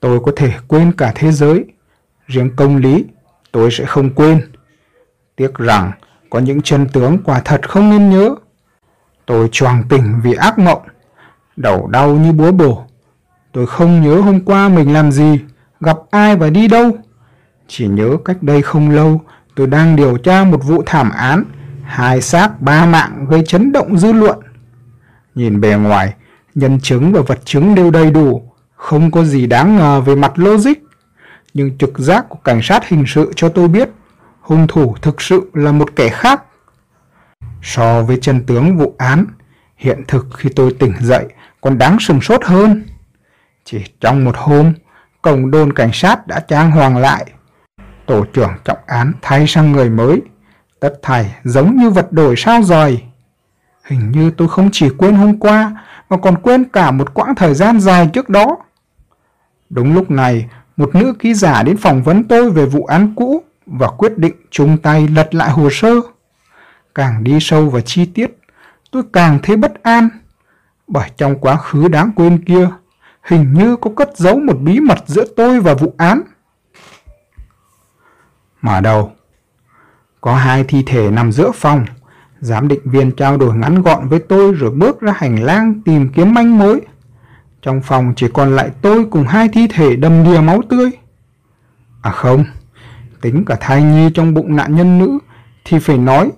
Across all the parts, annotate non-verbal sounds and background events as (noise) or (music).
tôi có thể quên cả thế giới. Riêng công lý, tôi sẽ không quên. Tiếc rằng có những chân tướng quả thật không nên nhớ. Tôi choàng tỉnh vì ác mộng, đầu đau như búa bổ. Tôi không nhớ hôm qua mình làm gì, gặp ai và đi đâu. Chỉ nhớ cách đây không lâu, tôi đang điều tra một vụ thảm án, hai xác ba mạng gây chấn động dư luận. Nhìn bề ngoài, nhân chứng và vật chứng đều đầy đủ, không có gì đáng ngờ về mặt logic. Nhưng trực giác của cảnh sát hình sự cho tôi biết, hung thủ thực sự là một kẻ khác. So với chân tướng vụ án, hiện thực khi tôi tỉnh dậy còn đáng sừng sốt hơn. Chỉ trong một hôm, cổng đồn cảnh sát đã trang hoàng lại. Tổ trưởng trọng án thay sang người mới, tất thảy giống như vật đổi sao rời. Hình như tôi không chỉ quên hôm qua, mà còn quên cả một quãng thời gian dài trước đó. Đúng lúc này, một nữ ký giả đến phỏng vấn tôi về vụ án cũ và quyết định chung tay lật lại hồ sơ. Càng đi sâu vào chi tiết, tôi càng thấy bất an, bởi trong quá khứ đáng quên kia, hình như có cất giấu một bí mật giữa tôi và vụ án. Mở đầu Có hai thi thể nằm giữa phòng, Giám định viên trao đổi ngắn gọn với tôi rồi bước ra hành lang tìm kiếm manh mối. Trong phòng chỉ còn lại tôi cùng hai thi thể đầm đìa máu tươi. À không, tính cả thai nhi trong bụng nạn nhân nữ thì phải nói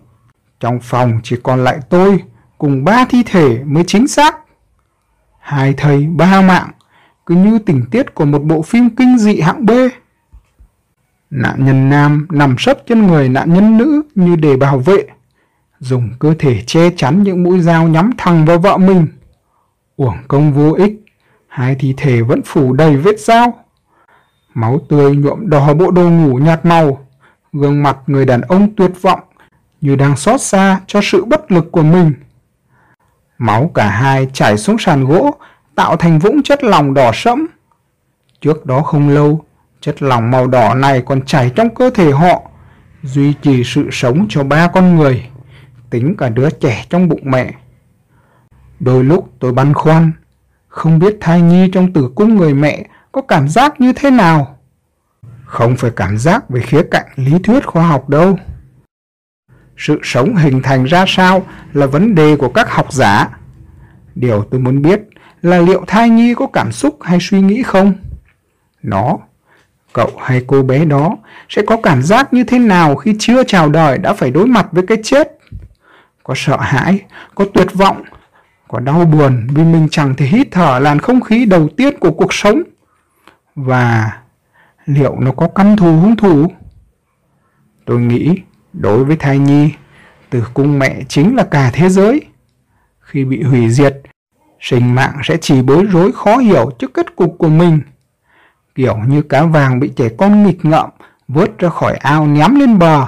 trong phòng chỉ còn lại tôi cùng ba thi thể mới chính xác. Hai thầy ba mạng, cứ như tình tiết của một bộ phim kinh dị hạng B. Nạn nhân nam nằm sấp trên người nạn nhân nữ như để bảo vệ dùng cơ thể che chắn những mũi dao nhắm thẳng vào vợ mình. Uổng công vô ích, hai thi thể vẫn phủ đầy vết dao. Máu tươi nhuộm đỏ bộ đồ ngủ nhạt màu, gương mặt người đàn ông tuyệt vọng như đang xót xa cho sự bất lực của mình. Máu cả hai chảy xuống sàn gỗ, tạo thành vũng chất lỏng đỏ sẫm. Trước đó không lâu, chất lỏng màu đỏ này còn chảy trong cơ thể họ, duy trì sự sống cho ba con người tính cả đứa trẻ trong bụng mẹ. Đôi lúc tôi băn khoăn, không biết thai nhi trong tử cung người mẹ có cảm giác như thế nào. Không phải cảm giác về khía cạnh lý thuyết khoa học đâu. Sự sống hình thành ra sao là vấn đề của các học giả. Điều tôi muốn biết là liệu thai nhi có cảm xúc hay suy nghĩ không? Nó, cậu hay cô bé đó sẽ có cảm giác như thế nào khi chưa chào đời đã phải đối mặt với cái chết? có sợ hãi, có tuyệt vọng, có đau buồn vì mình chẳng thể hít thở làn không khí đầu tiên của cuộc sống. Và liệu nó có căm thù hung thủ? Tôi nghĩ đối với thai nhi, tử cung mẹ chính là cả thế giới. Khi bị hủy diệt, sinh mạng sẽ chỉ bối rối khó hiểu trước kết cục của mình. Kiểu như cá vàng bị trẻ con nghịch ngợm vớt ra khỏi ao ném lên bờ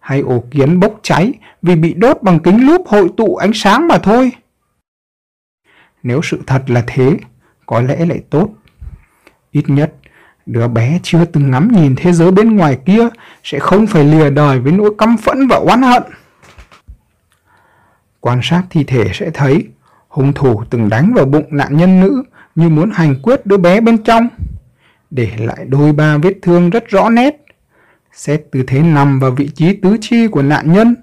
hay ổ kiến bốc cháy vì bị đốt bằng kính lúp hội tụ ánh sáng mà thôi. Nếu sự thật là thế, có lẽ lại tốt. Ít nhất, đứa bé chưa từng ngắm nhìn thế giới bên ngoài kia sẽ không phải lìa đời với nỗi căm phẫn và oán hận. Quan sát thi thể sẽ thấy hung thủ từng đánh vào bụng nạn nhân nữ như muốn hành quyết đứa bé bên trong, để lại đôi ba vết thương rất rõ nét Xét tư thế nằm và vị trí tứ chi của nạn nhân,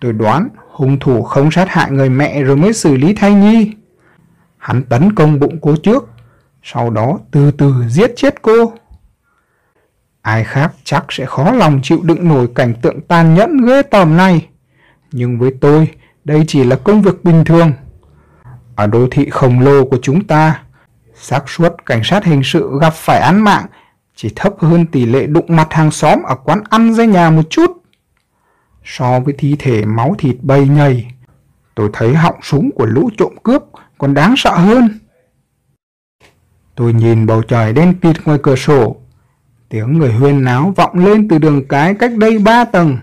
tôi đoán hung thủ không sát hại người mẹ rồi mới xử lý thai nhi. Hắn tấn công bụng cô trước, sau đó từ từ giết chết cô. Ai khác chắc sẽ khó lòng chịu đựng nổi cảnh tượng tàn nhẫn ghê tởm này. Nhưng với tôi, đây chỉ là công việc bình thường. Ở đô thị khổng lồ của chúng ta, xác suất cảnh sát hình sự gặp phải án mạng chỉ thấp hơn tỷ lệ đụng mặt hàng xóm ở quán ăn dưới nhà một chút. So với thi thể máu thịt bay nhầy, tôi thấy họng súng của lũ trộm cướp còn đáng sợ hơn. Tôi nhìn bầu trời đen kịt ngoài cửa sổ. Tiếng người huyên náo vọng lên từ đường cái cách đây ba tầng.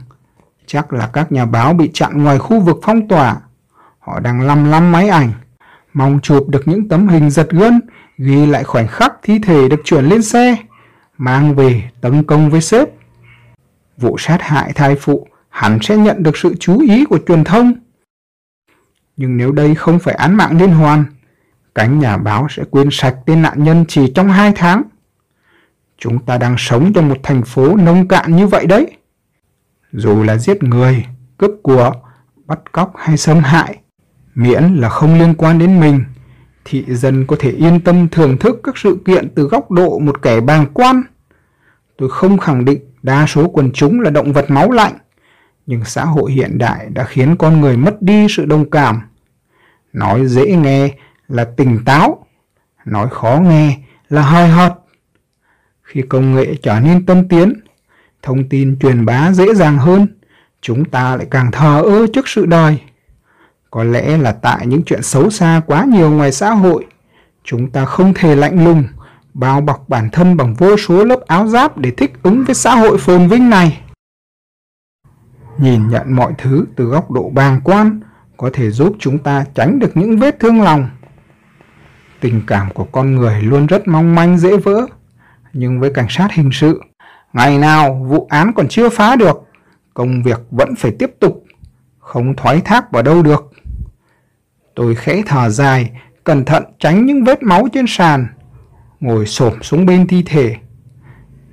Chắc là các nhà báo bị chặn ngoài khu vực phong tỏa. Họ đang lăm lăm máy ảnh, mong chụp được những tấm hình giật gân, ghi lại khoảnh khắc thi thể được chuyển lên xe mang về tấn công với sếp. Vụ sát hại thai phụ hẳn sẽ nhận được sự chú ý của truyền thông. Nhưng nếu đây không phải án mạng liên hoàn, cánh nhà báo sẽ quên sạch tên nạn nhân chỉ trong hai tháng. Chúng ta đang sống trong một thành phố nông cạn như vậy đấy. Dù là giết người, cướp của, bắt cóc hay xâm hại, miễn là không liên quan đến mình, thị dân có thể yên tâm thưởng thức các sự kiện từ góc độ một kẻ bàng quan. Tôi không khẳng định đa số quần chúng là động vật máu lạnh, nhưng xã hội hiện đại đã khiến con người mất đi sự đồng cảm. Nói dễ nghe là tỉnh táo, nói khó nghe là hời hợt. Khi công nghệ trở nên tân tiến, thông tin truyền bá dễ dàng hơn, chúng ta lại càng thờ ơ trước sự đời. Có lẽ là tại những chuyện xấu xa quá nhiều ngoài xã hội, chúng ta không thể lạnh lùng, bao bọc bản thân bằng vô số lớp áo giáp để thích ứng với xã hội phồn vinh này. Nhìn nhận mọi thứ từ góc độ bàng quan có thể giúp chúng ta tránh được những vết thương lòng. Tình cảm của con người luôn rất mong manh dễ vỡ, nhưng với cảnh sát hình sự, ngày nào vụ án còn chưa phá được, công việc vẫn phải tiếp tục, không thoái thác vào đâu được. Tôi khẽ thở dài, cẩn thận tránh những vết máu trên sàn, ngồi xổm xuống bên thi thể.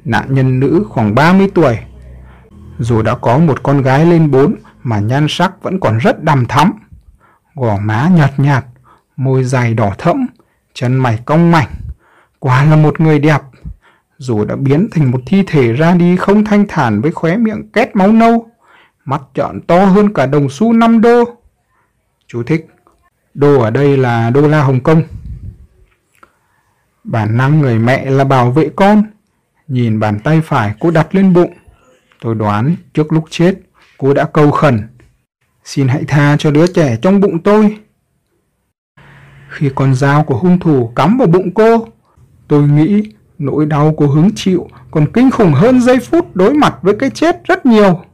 Nạn nhân nữ khoảng 30 tuổi, dù đã có một con gái lên bốn mà nhan sắc vẫn còn rất đằm thắm. Gò má nhợt nhạt, môi dài đỏ thẫm, chân mày cong mảnh. Quả là một người đẹp. Dù đã biến thành một thi thể ra đi không thanh thản với khóe miệng két máu nâu, mắt trọn to hơn cả đồng xu 5 đô. Chú thích. Đô ở đây là đô la Hồng Kông. Bản năng người mẹ là bảo vệ con. Nhìn bàn tay phải cô đặt lên bụng. Tôi đoán trước lúc chết, cô đã cầu khẩn. Xin hãy tha cho đứa trẻ trong bụng tôi. Khi con dao của hung thủ cắm vào bụng cô, tôi nghĩ nỗi đau cô hứng chịu còn kinh khủng hơn giây phút đối mặt với cái chết rất nhiều.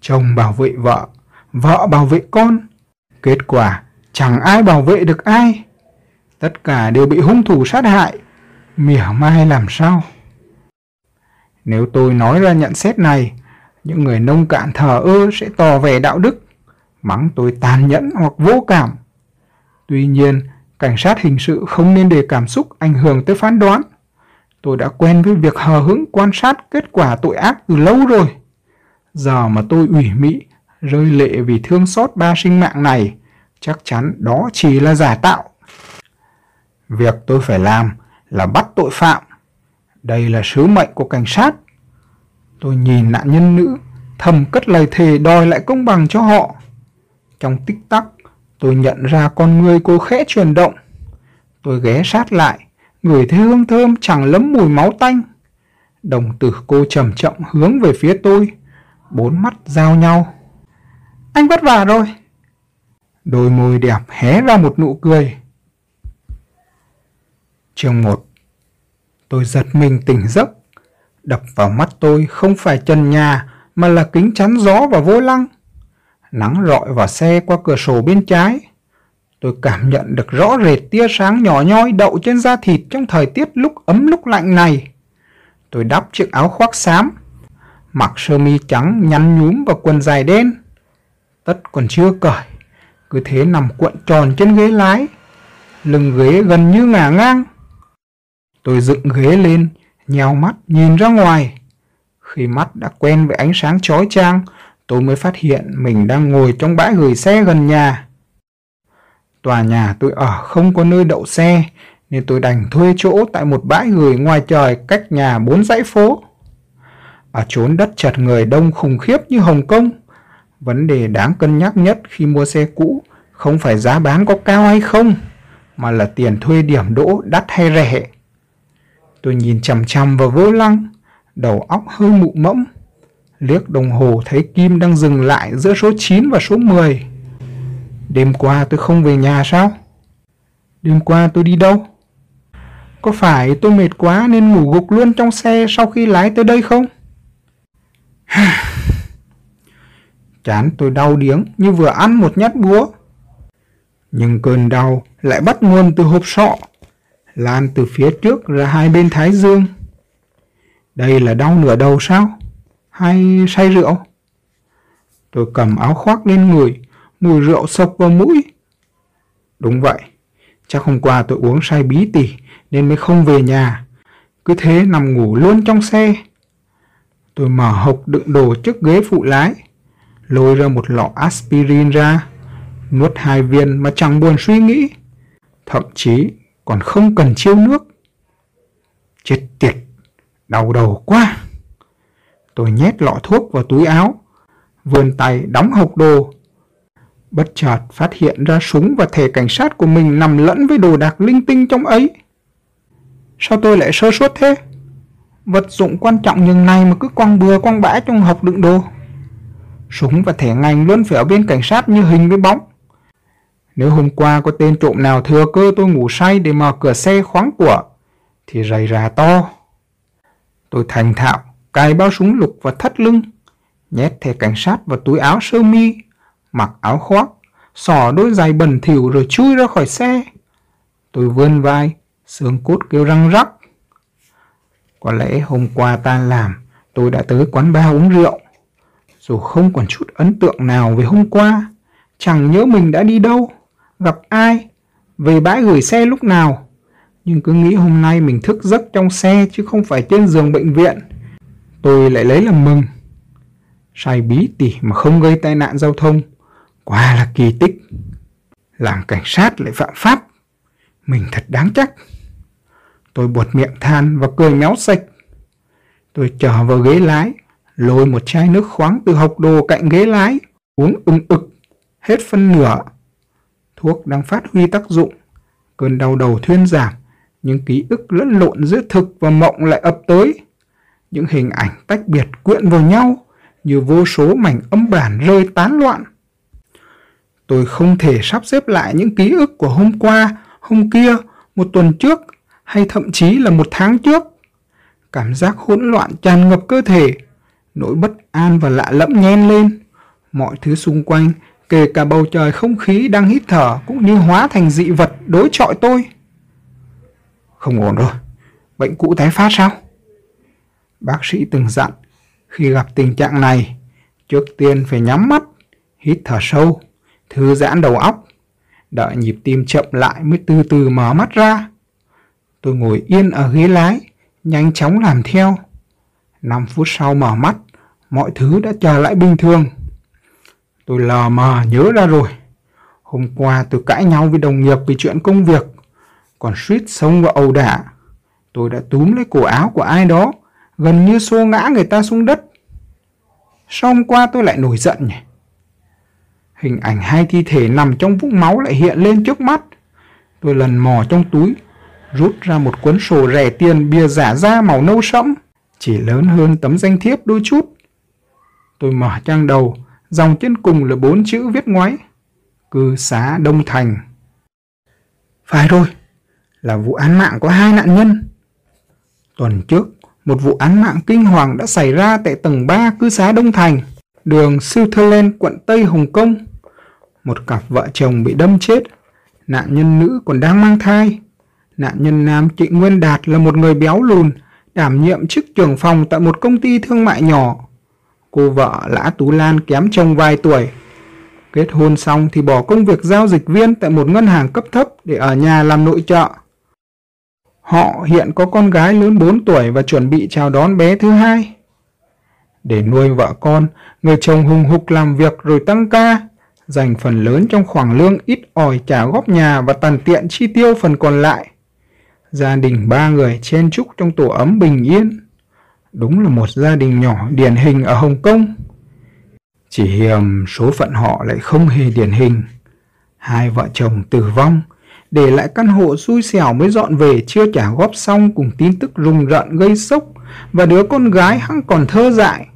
Chồng bảo vệ vợ, vợ bảo vệ con. Kết quả chẳng ai bảo vệ được ai. Tất cả đều bị hung thủ sát hại. Mỉa mai làm sao? Nếu tôi nói ra nhận xét này, những người nông cạn thờ ơ sẽ tỏ vẻ đạo đức, mắng tôi tàn nhẫn hoặc vô cảm. Tuy nhiên, cảnh sát hình sự không nên để cảm xúc ảnh hưởng tới phán đoán. Tôi đã quen với việc hờ hững quan sát kết quả tội ác từ lâu rồi. Giờ mà tôi ủy mị, rơi lệ vì thương xót ba sinh mạng này, chắc chắn đó chỉ là giả tạo. Việc tôi phải làm là bắt tội phạm. Đây là sứ mệnh của cảnh sát. Tôi nhìn nạn nhân nữ, thầm cất lời thề đòi lại công bằng cho họ. Trong tích tắc, tôi nhận ra con người cô khẽ chuyển động. Tôi ghé sát lại, ngửi thấy hương thơm chẳng lấm mùi máu tanh. Đồng tử cô chậm chậm hướng về phía tôi, bốn mắt giao nhau. Anh vất vả rồi. Đôi môi đẹp hé ra một nụ cười. Chương 1 Tôi giật mình tỉnh giấc. Đập vào mắt tôi không phải trần nhà mà là kính chắn gió và vô lăng. Nắng rọi vào xe qua cửa sổ bên trái. Tôi cảm nhận được rõ rệt tia sáng nhỏ nhoi đậu trên da thịt trong thời tiết lúc ấm lúc lạnh này. Tôi đắp chiếc áo khoác xám, mặc sơ mi trắng nhăn nhúm và quần dài đen. Tất còn chưa cởi, cứ thế nằm cuộn tròn trên ghế lái. Lưng ghế gần như ngả ngang. Tôi dựng ghế lên, nhào mắt nhìn ra ngoài. Khi mắt đã quen với ánh sáng chói chang, tôi mới phát hiện mình đang ngồi trong bãi gửi xe gần nhà. Tòa nhà tôi ở không có nơi đậu xe, nên tôi đành thuê chỗ tại một bãi gửi ngoài trời cách nhà bốn dãy phố. Ở chốn đất chật người đông khủng khiếp như Hồng Kông, vấn đề đáng cân nhắc nhất khi mua xe cũ không phải giá bán có cao hay không, mà là tiền thuê điểm đỗ đắt hay rẻ. Tôi nhìn chằm chằm vào vô lăng, đầu óc hơi mụ mẫm. Liếc đồng hồ thấy Kim đang dừng lại giữa số 9 và số 10. Đêm qua tôi không về nhà sao? Đêm qua tôi đi đâu? Có phải tôi mệt quá nên ngủ gục luôn trong xe sau khi lái tới đây không? (sighs) Chán tôi đau điếng như vừa ăn một nhát búa. Nhưng cơn đau lại bắt nguồn từ hộp sọ lan từ phía trước ra hai bên thái dương. Đây là đau nửa đầu sao? Hay say rượu? Tôi cầm áo khoác lên người, mùi rượu sộc vào mũi. Đúng vậy, chắc hôm qua tôi uống say bí tỉ nên mới không về nhà. cứ thế nằm ngủ luôn trong xe. Tôi mở hộp đựng đồ trước ghế phụ lái, lôi ra một lọ aspirin ra, nuốt hai viên mà chẳng buồn suy nghĩ, thậm chí còn không cần chiêu nước. Chết tiệt, đau đầu quá. Tôi nhét lọ thuốc vào túi áo, vươn tay đóng hộp đồ. Bất chợt phát hiện ra súng và thẻ cảnh sát của mình nằm lẫn với đồ đạc linh tinh trong ấy. Sao tôi lại sơ suất thế? Vật dụng quan trọng như này mà cứ quăng bừa quăng bã trong hộp đựng đồ. Súng và thẻ ngành luôn phải ở bên cảnh sát như hình với bóng. Nếu hôm qua có tên trộm nào thừa cơ tôi ngủ say để mở cửa xe khoáng của, thì rầy rà to. Tôi thành thạo, cài bao súng lục và thắt lưng, nhét thẻ cảnh sát vào túi áo sơ mi, mặc áo khoác, xỏ đôi giày bẩn thỉu rồi chui ra khỏi xe. Tôi vươn vai, xương cốt kêu răng rắc. Có lẽ hôm qua ta làm, tôi đã tới quán bar uống rượu. Dù không còn chút ấn tượng nào về hôm qua, chẳng nhớ mình đã đi đâu, gặp ai, về bãi gửi xe lúc nào. Nhưng cứ nghĩ hôm nay mình thức giấc trong xe chứ không phải trên giường bệnh viện. Tôi lại lấy làm mừng. Sai bí tỉ mà không gây tai nạn giao thông, quả là kỳ tích. Làm cảnh sát lại phạm pháp, mình thật đáng trách. Tôi buột miệng than và cười méo sạch. Tôi trở vào ghế lái, lôi một chai nước khoáng từ hộc đồ cạnh ghế lái, uống ưng ực, hết phân nửa. Thuốc đang phát huy tác dụng, cơn đau đầu thuyên giảm, những ký ức lẫn lộn giữa thực và mộng lại ập tới. Những hình ảnh tách biệt quyện vào nhau như vô số mảnh âm bản rơi tán loạn. Tôi không thể sắp xếp lại những ký ức của hôm qua, hôm kia, một tuần trước hay thậm chí là một tháng trước. Cảm giác hỗn loạn tràn ngập cơ thể, nỗi bất an và lạ lẫm nhen lên. Mọi thứ xung quanh, kể cả bầu trời không khí đang hít thở cũng như hóa thành dị vật đối chọi tôi. Không ổn rồi, bệnh cũ tái phát sao? Bác sĩ từng dặn, khi gặp tình trạng này, trước tiên phải nhắm mắt, hít thở sâu, thư giãn đầu óc, đợi nhịp tim chậm lại mới từ từ mở mắt ra. Tôi ngồi yên ở ghế lái, nhanh chóng làm theo. 5 phút sau mở mắt, mọi thứ đã trở lại bình thường. Tôi lờ mờ nhớ ra rồi. Hôm qua tôi cãi nhau với đồng nghiệp vì chuyện công việc, còn suýt xông vào ẩu đả. Tôi đã túm lấy cổ áo của ai đó, gần như xô ngã người ta xuống đất. Sao hôm qua tôi lại nổi giận nhỉ? Hình ảnh hai thi thể nằm trong vũng máu lại hiện lên trước mắt. Tôi lần mò trong túi, rút ra một cuốn sổ rẻ tiền bìa giả da màu nâu sẫm, chỉ lớn hơn tấm danh thiếp đôi chút. Tôi mở trang đầu, dòng trên cùng là bốn chữ viết ngoáy. Cư xá Đông Thành. Phải rồi, là vụ án mạng có hai nạn nhân. Tuần trước, một vụ án mạng kinh hoàng đã xảy ra tại tầng 3 cư xá Đông Thành, đường Sutherland, quận Tây Hồng Kông. Một cặp vợ chồng bị đâm chết, nạn nhân nữ còn đang mang thai. Nạn nhân nam Trịnh Nguyên Đạt là một người béo lùn, đảm nhiệm chức trưởng phòng tại một công ty thương mại nhỏ. Cô vợ Lã Tú Lan kém chồng vài tuổi. Kết hôn xong thì bỏ công việc giao dịch viên tại một ngân hàng cấp thấp để ở nhà làm nội trợ. Họ hiện có con gái lớn 4 tuổi và chuẩn bị chào đón bé thứ hai. Để nuôi vợ con, người chồng hùng hục làm việc rồi tăng ca, dành phần lớn trong khoản lương ít ỏi trả góp nhà và tàn tiện chi tiêu phần còn lại. Gia đình ba người chen chúc trong tổ ấm bình yên. Đúng là một gia đình nhỏ điển hình ở Hồng Kông. Chỉ hiềm số phận họ lại không hề điển hình. Hai vợ chồng tử vong, để lại căn hộ xui xẻo mới dọn về chưa trả góp xong cùng tin tức rùng rợn gây sốc và đứa con gái hăng còn thơ dại.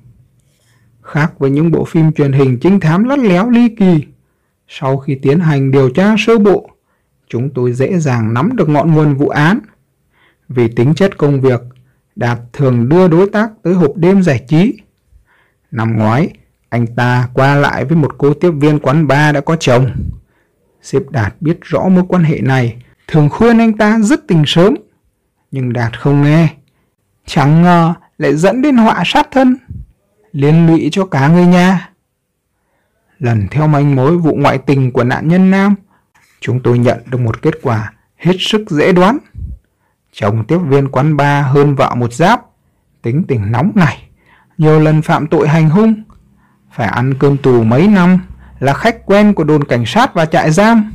Khác với những bộ phim truyền hình trinh thám lắt léo ly kỳ, sau khi tiến hành điều tra sơ bộ, chúng tôi dễ dàng nắm được ngọn nguồn vụ án. Vì tính chất công việc, Đạt thường đưa đối tác tới hộp đêm giải trí. Năm ngoái, anh ta qua lại với một cô tiếp viên quán bar đã có chồng. Sếp Đạt biết rõ mối quan hệ này, thường khuyên anh ta dứt tình sớm. Nhưng Đạt không nghe. Chẳng ngờ lại dẫn đến họa sát thân, liên lụy cho cả người nhà. Lần theo manh mối vụ ngoại tình của nạn nhân nam, chúng tôi nhận được một kết quả hết sức dễ đoán. Chồng tiếp viên quán ba hơn vợ một giáp, tính tình nóng này, nhiều lần phạm tội hành hung, phải ăn cơm tù mấy năm, là khách quen của đồn cảnh sát và trại giam.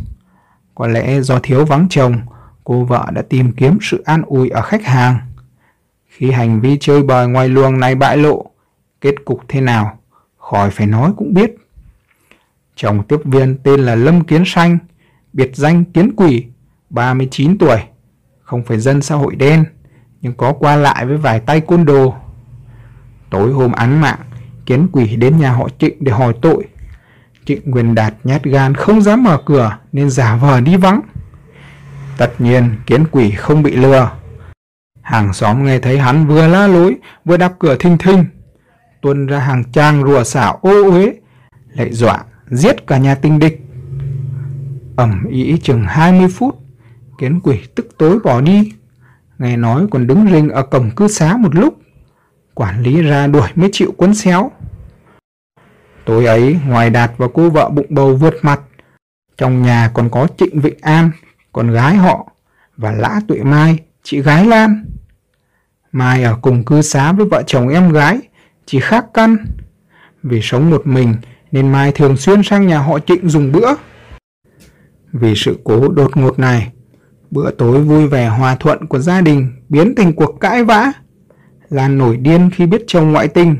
Có lẽ do thiếu vắng chồng, cô vợ đã tìm kiếm sự an ủi ở khách hàng. Khi hành vi chơi bời ngoài luồng này bại lộ, kết cục thế nào, khỏi phải nói cũng biết. Chồng tiếp viên tên là Lâm Kiến Xanh, biệt danh Kiến Quỷ, 39 tuổi, không phải dân xã hội đen, nhưng có qua lại với vài tay côn đồ. Tối hôm án mạng, Kiến Quỷ đến nhà họ Trịnh để hỏi tội. Trịnh Nguyên Đạt nhát gan không dám mở cửa nên giả vờ đi vắng. Tất nhiên Kiến Quỷ không bị lừa. Hàng xóm nghe thấy hắn vừa la lối vừa đạp cửa thinh thinh. Tuân ra hàng trang rùa xảo ô uế, lại dọa giết cả nhà tinh địch. Ẩm ý chừng 20 phút, kiến quỷ tức tối bỏ đi. Nghe nói còn đứng rình ở cổng cư xá một lúc. Quản lý ra đuổi mới chịu quấn xéo. Tối ấy, ngoài Đạt và cô vợ bụng bầu vượt mặt, trong nhà còn có Trịnh Vịnh An, con gái họ, và Lã Tuệ Mai, chị gái Lan. Mai ở cùng cư xá với vợ chồng em gái, chỉ khác căn. Vì sống một mình nên Mai thường xuyên sang nhà họ Trịnh dùng bữa. Vì sự cố đột ngột này, bữa tối vui vẻ hòa thuận của gia đình biến thành cuộc cãi vã. Lan nổi điên khi biết chồng ngoại tình.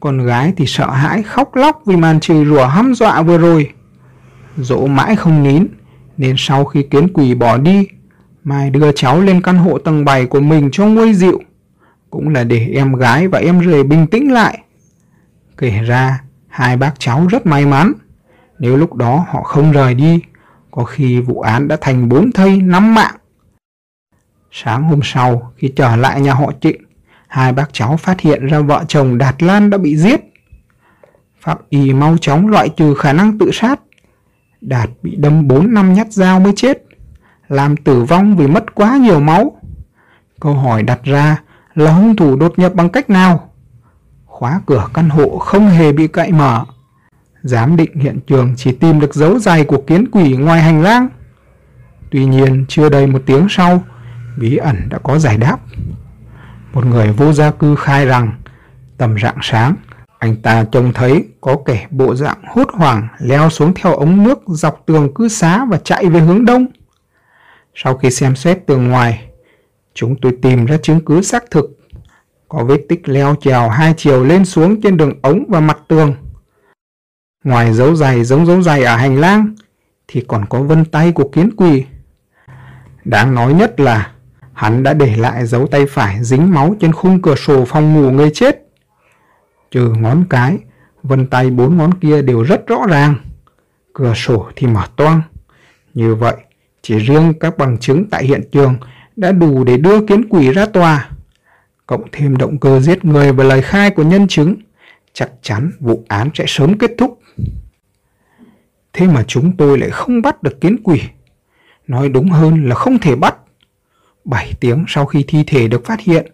Con gái thì sợ hãi khóc lóc vì màn chửi rủa hăm dọa vừa rồi. Dỗ mãi không nín, nên sau khi kiến quỷ bỏ đi, Mai đưa cháu lên căn hộ tầng 7 của mình cho nguôi dịu. Cũng là để em gái và em rể bình tĩnh lại. Kể ra, hai bác cháu rất may mắn. Nếu lúc đó họ không rời đi, có khi vụ án đã thành bốn thây năm mạng. Sáng hôm sau, khi trở lại nhà họ Trịnh, hai bác cháu phát hiện ra vợ chồng Đạt Lan đã bị giết. Phạm y mau chóng loại trừ khả năng tự sát. Đạt bị đâm 4 năm nhát dao mới chết, làm tử vong vì mất quá nhiều máu. Câu hỏi đặt ra là hung thủ đột nhập bằng cách nào? Khóa cửa căn hộ không hề bị cậy mở. Giám định hiện trường chỉ tìm được dấu giày của kiến quỷ ngoài hành lang. Tuy nhiên, chưa đầy một tiếng sau, bí ẩn đã có giải đáp. Một người vô gia cư khai rằng, tầm rạng sáng, anh ta trông thấy có kẻ bộ dạng hốt hoảng leo xuống theo ống nước dọc tường cư xá và chạy về hướng đông. Sau khi xem xét tường ngoài, chúng tôi tìm ra chứng cứ xác thực. Có vết tích leo trèo hai chiều lên xuống trên đường ống và mặt tường. Ngoài dấu giày giống dấu giày ở hành lang, thì còn có vân tay của kiến quỷ. Đáng nói nhất là hắn đã để lại dấu tay phải dính máu trên khung cửa sổ phòng ngủ người chết. Trừ ngón cái, vân tay bốn ngón kia đều rất rõ ràng. Cửa sổ thì mở toang. Như vậy, chỉ riêng các bằng chứng tại hiện trường đã đủ để đưa kiến quỷ ra tòa. Cộng thêm động cơ giết người và lời khai của nhân chứng, chắc chắn vụ án sẽ sớm kết thúc. Thế mà chúng tôi lại không bắt được kiến quỷ. Nói đúng hơn là không thể bắt. 7 tiếng sau khi thi thể được phát hiện,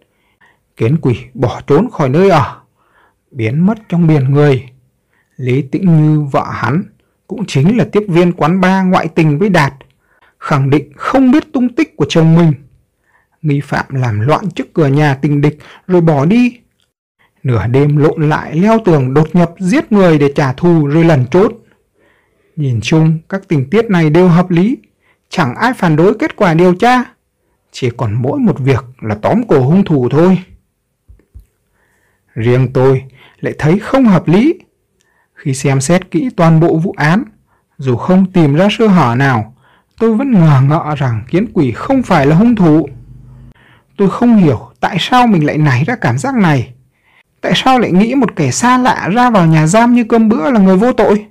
kiến quỷ bỏ trốn khỏi nơi ở, biến mất trong biển người. Lý Tĩnh Như vợ hắn cũng chính là tiếp viên quán bar ngoại tình với Đạt, khẳng định không biết tung tích của chồng mình. Nghi phạm làm loạn trước cửa nhà tình địch rồi bỏ đi. Nửa đêm lộn lại leo tường đột nhập giết người để trả thù rồi lần trốn. Nhìn chung, các tình tiết này đều hợp lý, chẳng ai phản đối kết quả điều tra. Chỉ còn mỗi một việc là tóm cổ hung thủ thôi. Riêng tôi lại thấy không hợp lý. Khi xem xét kỹ toàn bộ vụ án, dù không tìm ra sơ hở nào, tôi vẫn ngờ ngợ rằng kiến quỷ không phải là hung thủ. Tôi không hiểu tại sao mình lại nảy ra cảm giác này. Tại sao lại nghĩ một kẻ xa lạ ra vào nhà giam như cơm bữa là người vô tội?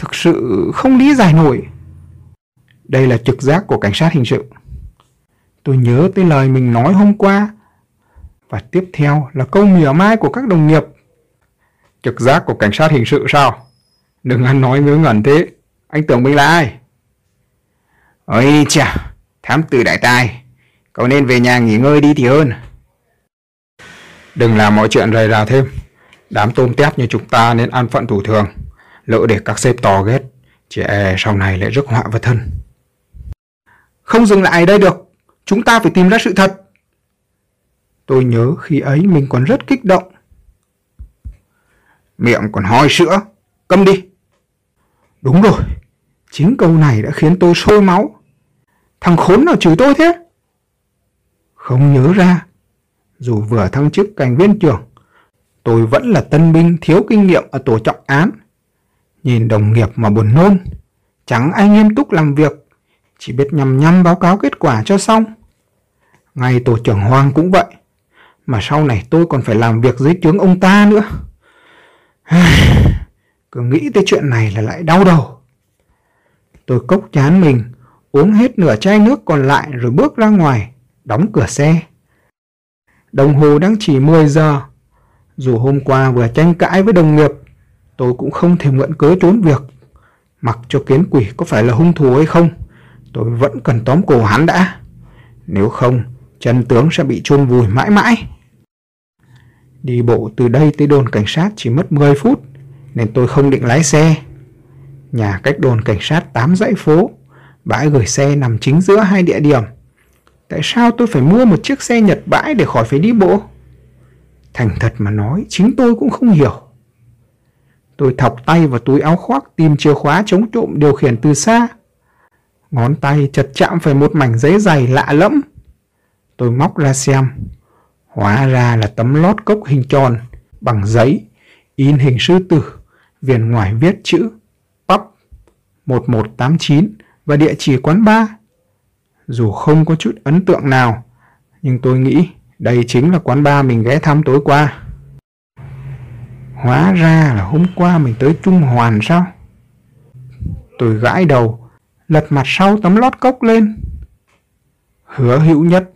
Thực sự không lý giải nổi. Đây là trực giác của cảnh sát hình sự. Tôi nhớ tới lời mình nói hôm qua. Và tiếp theo là câu mỉa mai của các đồng nghiệp. Trực giác của cảnh sát hình sự sao? Đừng ăn nói ngớ ngẩn thế. Anh tưởng mình là ai? Ôi chà, thám tử đại tài. Cậu nên về nhà nghỉ ngơi đi thì hơn. Đừng làm mọi chuyện rầy rà thêm. Đám tôm tép như chúng ta nên ăn phận thủ thường. Lỡ để các sếp to ghét, chị e sau này lại rước họa vào thân. Không dừng lại đây được. chúng ta phải tìm ra sự thật. Tôi nhớ khi ấy mình còn rất kích động. Miệng còn hoi sữa, câm đi. Đúng rồi, chính câu này đã khiến tôi sôi máu. Thằng khốn nào chửi tôi thế? Không nhớ ra, dù vừa thăng chức cảnh viên trưởng, tôi vẫn là tân binh thiếu kinh nghiệm ở tổ trọng án. Nhìn đồng nghiệp mà buồn nôn, chẳng ai nghiêm túc làm việc, chỉ biết nhằm nhăm báo cáo kết quả cho xong. Ngay tổ trưởng Hoàng cũng vậy, mà sau này tôi còn phải làm việc dưới trướng ông ta nữa. (sighs) Cứ nghĩ tới chuyện này là lại đau đầu. Tôi cốc chán mình, uống hết nửa chai nước còn lại rồi bước ra ngoài, đóng cửa xe. Đồng hồ đang chỉ 10 giờ. Dù hôm qua vừa tranh cãi với đồng nghiệp, tôi cũng không thể mượn cớ trốn việc. Mặc cho kiến quỷ có phải là hung thủ hay không, tôi vẫn cần tóm cổ hắn đã. Nếu không, chân tướng sẽ bị chôn vùi mãi mãi. Đi bộ từ đây tới đồn cảnh sát chỉ mất 10 phút, nên tôi không định lái xe. Nhà cách đồn cảnh sát 8 dãy phố, bãi gửi xe nằm chính giữa hai địa điểm. Tại sao tôi phải mua một chiếc xe nhật bãi để khỏi phải đi bộ? Thành thật mà nói, chính tôi cũng không hiểu. Tôi thọc tay vào túi áo khoác tìm chìa khóa chống trộm điều khiển từ xa. Ngón tay chật chạm phải một mảnh giấy dày lạ lẫm. Tôi móc ra xem. Hóa ra là tấm lót cốc hình tròn, bằng giấy, in hình sư tử, viền ngoài viết chữ PUB 1189 và địa chỉ quán bar. Dù không có chút ấn tượng nào, nhưng tôi nghĩ đây chính là quán bar mình ghé thăm tối qua. Hóa ra là hôm qua mình tới Trung Hoàn sao? Tôi gãi đầu, lật mặt sau tấm lót cốc lên. Hứa hữu nhất,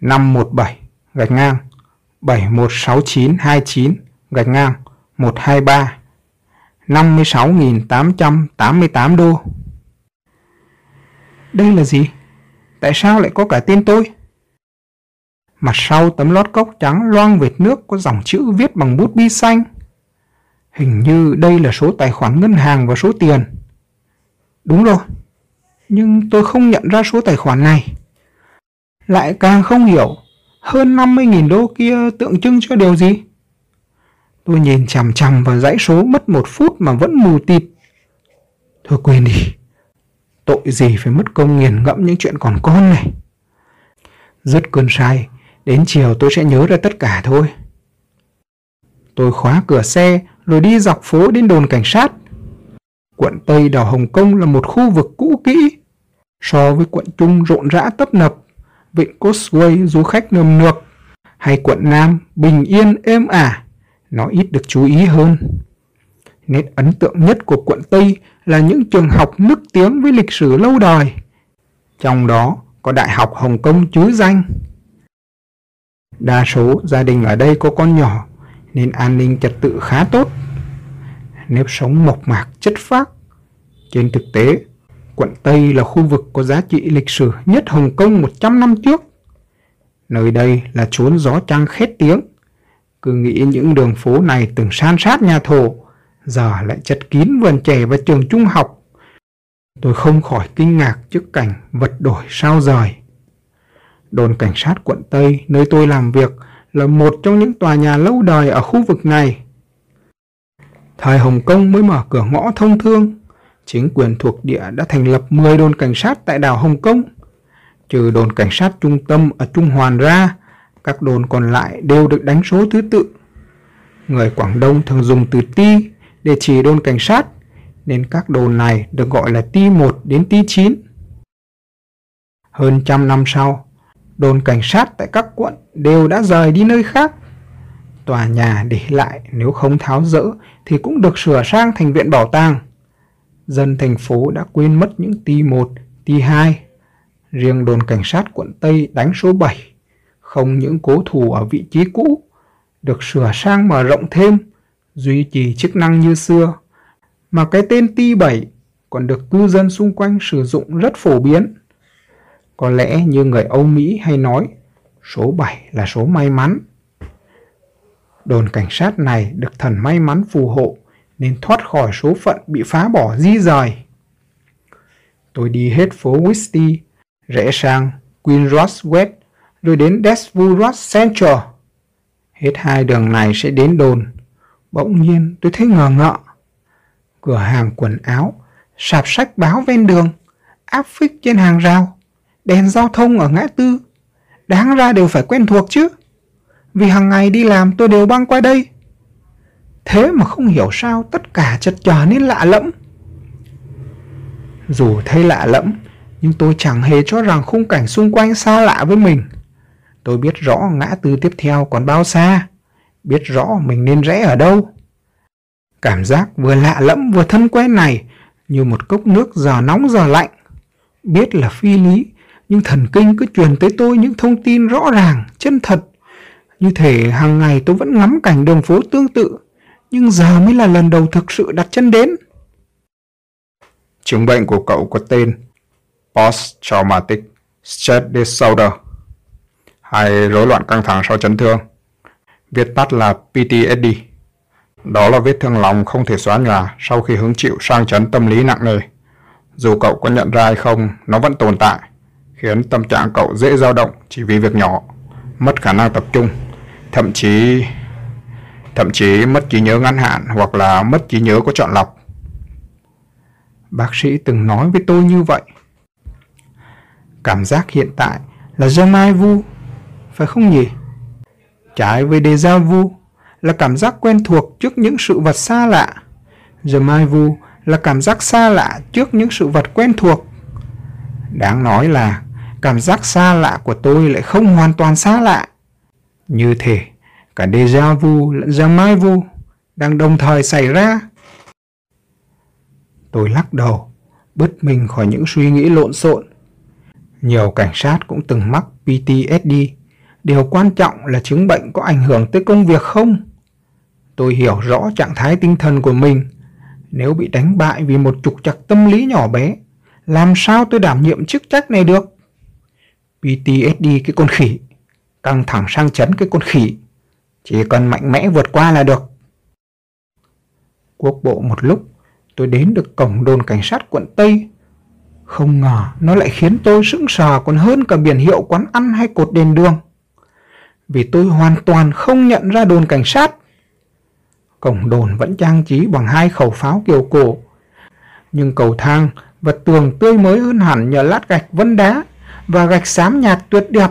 517, gạch ngang, 716929, gạch ngang, 123, 56.888 đô. Đây là gì? Tại sao lại có cả tên tôi? Mặt sau tấm lót cốc trắng loang vệt nước có dòng chữ viết bằng bút bi xanh. Hình như đây là số tài khoản ngân hàng và số tiền. Đúng rồi, nhưng tôi không nhận ra số tài khoản này. Lại càng không hiểu, hơn 50.000 đô kia tượng trưng cho điều gì? Tôi nhìn chằm chằm vào dãy số mất một phút mà vẫn mù tịt. Thôi quên đi. Tội gì phải mất công nghiền ngẫm những chuyện còn con này. Rất cơn sai, đến chiều tôi sẽ nhớ ra tất cả thôi. Tôi khóa cửa xe rồi đi dọc phố đến đồn cảnh sát. Quận Tây đảo Hồng Kông là một khu vực cũ kỹ. So với quận Trung rộn rã tấp nập, vịnh Causeway du khách nườm nượp, hay quận Nam bình yên êm ả, nó ít được chú ý hơn. Nét ấn tượng nhất của quận Tây là những trường học nức tiếng với lịch sử lâu đời. Trong đó có Đại học Hồng Kông chứ danh. Đa số gia đình ở đây có con nhỏ nên an ninh trật tự khá tốt. Nếp sống mộc mạc chất phác. Trên thực tế, quận Tây là khu vực có giá trị lịch sử nhất Hồng Kông 100 năm trước. Nơi đây là chốn gió trăng khét tiếng. Cứ nghĩ những đường phố này từng san sát nhà thổ, giờ lại chật kín vườn trẻ và trường trung học. Tôi không khỏi kinh ngạc trước cảnh vật đổi sao rời. Đồn cảnh sát quận Tây, nơi tôi làm việc, là một trong những tòa nhà lâu đời ở khu vực này. Thời Hồng Kông mới mở cửa ngõ thông thương, chính quyền thuộc địa đã thành lập 10 đồn cảnh sát tại đảo Hồng Kông. Trừ đồn cảnh sát trung tâm ở Trung Hoàn ra, các đồn còn lại đều được đánh số thứ tự. Người Quảng Đông thường dùng từ ti để chỉ đồn cảnh sát, nên các đồn này được gọi là ti 1 đến ti 9. Hơn trăm năm sau, đồn cảnh sát tại các quận đều đã rời đi nơi khác. Tòa nhà để lại nếu không tháo rỡ thì cũng được sửa sang thành viện bảo tàng. Dân thành phố đã quên mất những ti 1, ti 2. Riêng đồn cảnh sát quận Tây đánh số 7, không những cố thủ ở vị trí cũ, được sửa sang mở rộng thêm, duy trì chức năng như xưa, mà cái tên ti 7 còn được cư dân xung quanh sử dụng rất phổ biến. Có lẽ như người Âu Mỹ hay nói, số 7 là số may mắn. Đồn cảnh sát này được thần may mắn phù hộ nên thoát khỏi số phận bị phá bỏ di rời. Tôi đi hết phố Whisty, rẽ sang Queen Ross West, rồi đến Desville Ross Central. Hết hai đường này sẽ đến đồn. Bỗng nhiên tôi thấy ngờ ngợ. Cửa hàng quần áo, sạp sách báo ven đường, áp phích trên hàng rào, đèn giao thông ở ngã tư. Đáng ra đều phải quen thuộc chứ. Vì hàng ngày đi làm tôi đều băng qua đây. Thế mà không hiểu sao tất cả chật trở nên lạ lẫm. Dù thấy lạ lẫm, nhưng tôi chẳng hề cho rằng khung cảnh xung quanh xa lạ với mình. Tôi biết rõ ngã tư tiếp theo còn bao xa, biết rõ mình nên rẽ ở đâu. Cảm giác vừa lạ lẫm vừa thân quen này như một cốc nước giờ nóng giờ lạnh. Biết là phi lý, nhưng thần kinh cứ truyền tới tôi những thông tin rõ ràng, chân thật. Như thể hàng ngày tôi vẫn ngắm cảnh đường phố tương tự, nhưng giờ mới là lần đầu thực sự đặt chân đến. Chứng bệnh của cậu có tên Post-Traumatic Stress Disorder hay rối loạn căng thẳng sau chấn thương, viết tắt là PTSD. Đó là vết thương lòng không thể xóa nhòa sau khi hứng chịu sang chấn tâm lý nặng nề. Dù cậu có nhận ra hay không, nó vẫn tồn tại, khiến tâm trạng cậu dễ dao động chỉ vì việc nhỏ, mất khả năng tập trung, thậm chí thậm chí mất trí nhớ ngắn hạn hoặc là mất trí nhớ có chọn lọc. Bác sĩ từng nói với tôi như vậy. Cảm giác hiện tại là jamais vu, phải không nhỉ? Trái với déjà vu là cảm giác quen thuộc trước những sự vật xa lạ. Jamais vu là cảm giác xa lạ trước những sự vật quen thuộc. Đáng nói là cảm giác xa lạ của tôi lại không hoàn toàn xa lạ. Như thể cả déjà vu lẫn jamais vu đang đồng thời xảy ra. Tôi lắc đầu, bứt mình khỏi những suy nghĩ lộn xộn. Nhiều cảnh sát cũng từng mắc PTSD. Điều quan trọng là chứng bệnh có ảnh hưởng tới công việc không? Tôi hiểu rõ trạng thái tinh thần của mình. Nếu bị đánh bại vì một trục trặc tâm lý nhỏ bé, làm sao tôi đảm nhiệm chức trách này được? PTSD cái con khỉ, căng thẳng sang chấn cái con khỉ. Chỉ cần mạnh mẽ vượt qua là được. Quốc bộ một lúc, tôi đến được cổng đồn cảnh sát quận Tây. Không ngờ nó lại khiến tôi sững sờ còn hơn cả biển hiệu quán ăn hay cột đèn đường. Vì tôi hoàn toàn không nhận ra đồn cảnh sát. Cổng đồn vẫn trang trí bằng hai khẩu pháo kiểu cổ. Nhưng cầu thang và tường tươi mới hơn hẳn nhờ lát gạch vân đá và gạch xám nhạt tuyệt đẹp.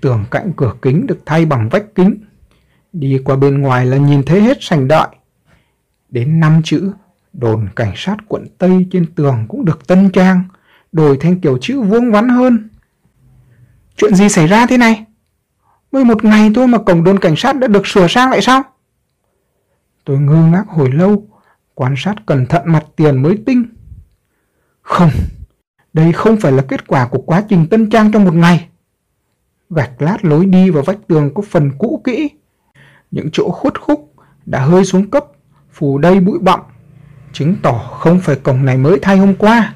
Tường cạnh cửa kính được thay bằng vách kính. Đi qua bên ngoài là nhìn thấy hết sành đợi. Đến năm chữ đồn cảnh sát quận Tây trên tường cũng được tân trang, đổi thành kiểu chữ vuông vắn hơn. Chuyện gì xảy ra thế này? Mới một ngày thôi mà cổng đồn cảnh sát đã được sửa sang lại sao? Tôi ngơ ngác hồi lâu, quan sát cẩn thận mặt tiền mới tinh. Không, đây không phải là kết quả của quá trình tân trang trong một ngày. Gạch lát lối đi và vách tường có phần cũ kỹ. Những chỗ khuất khúc đã hơi xuống cấp, phủ đầy bụi bặm, chứng tỏ không phải cổng này mới thay hôm qua.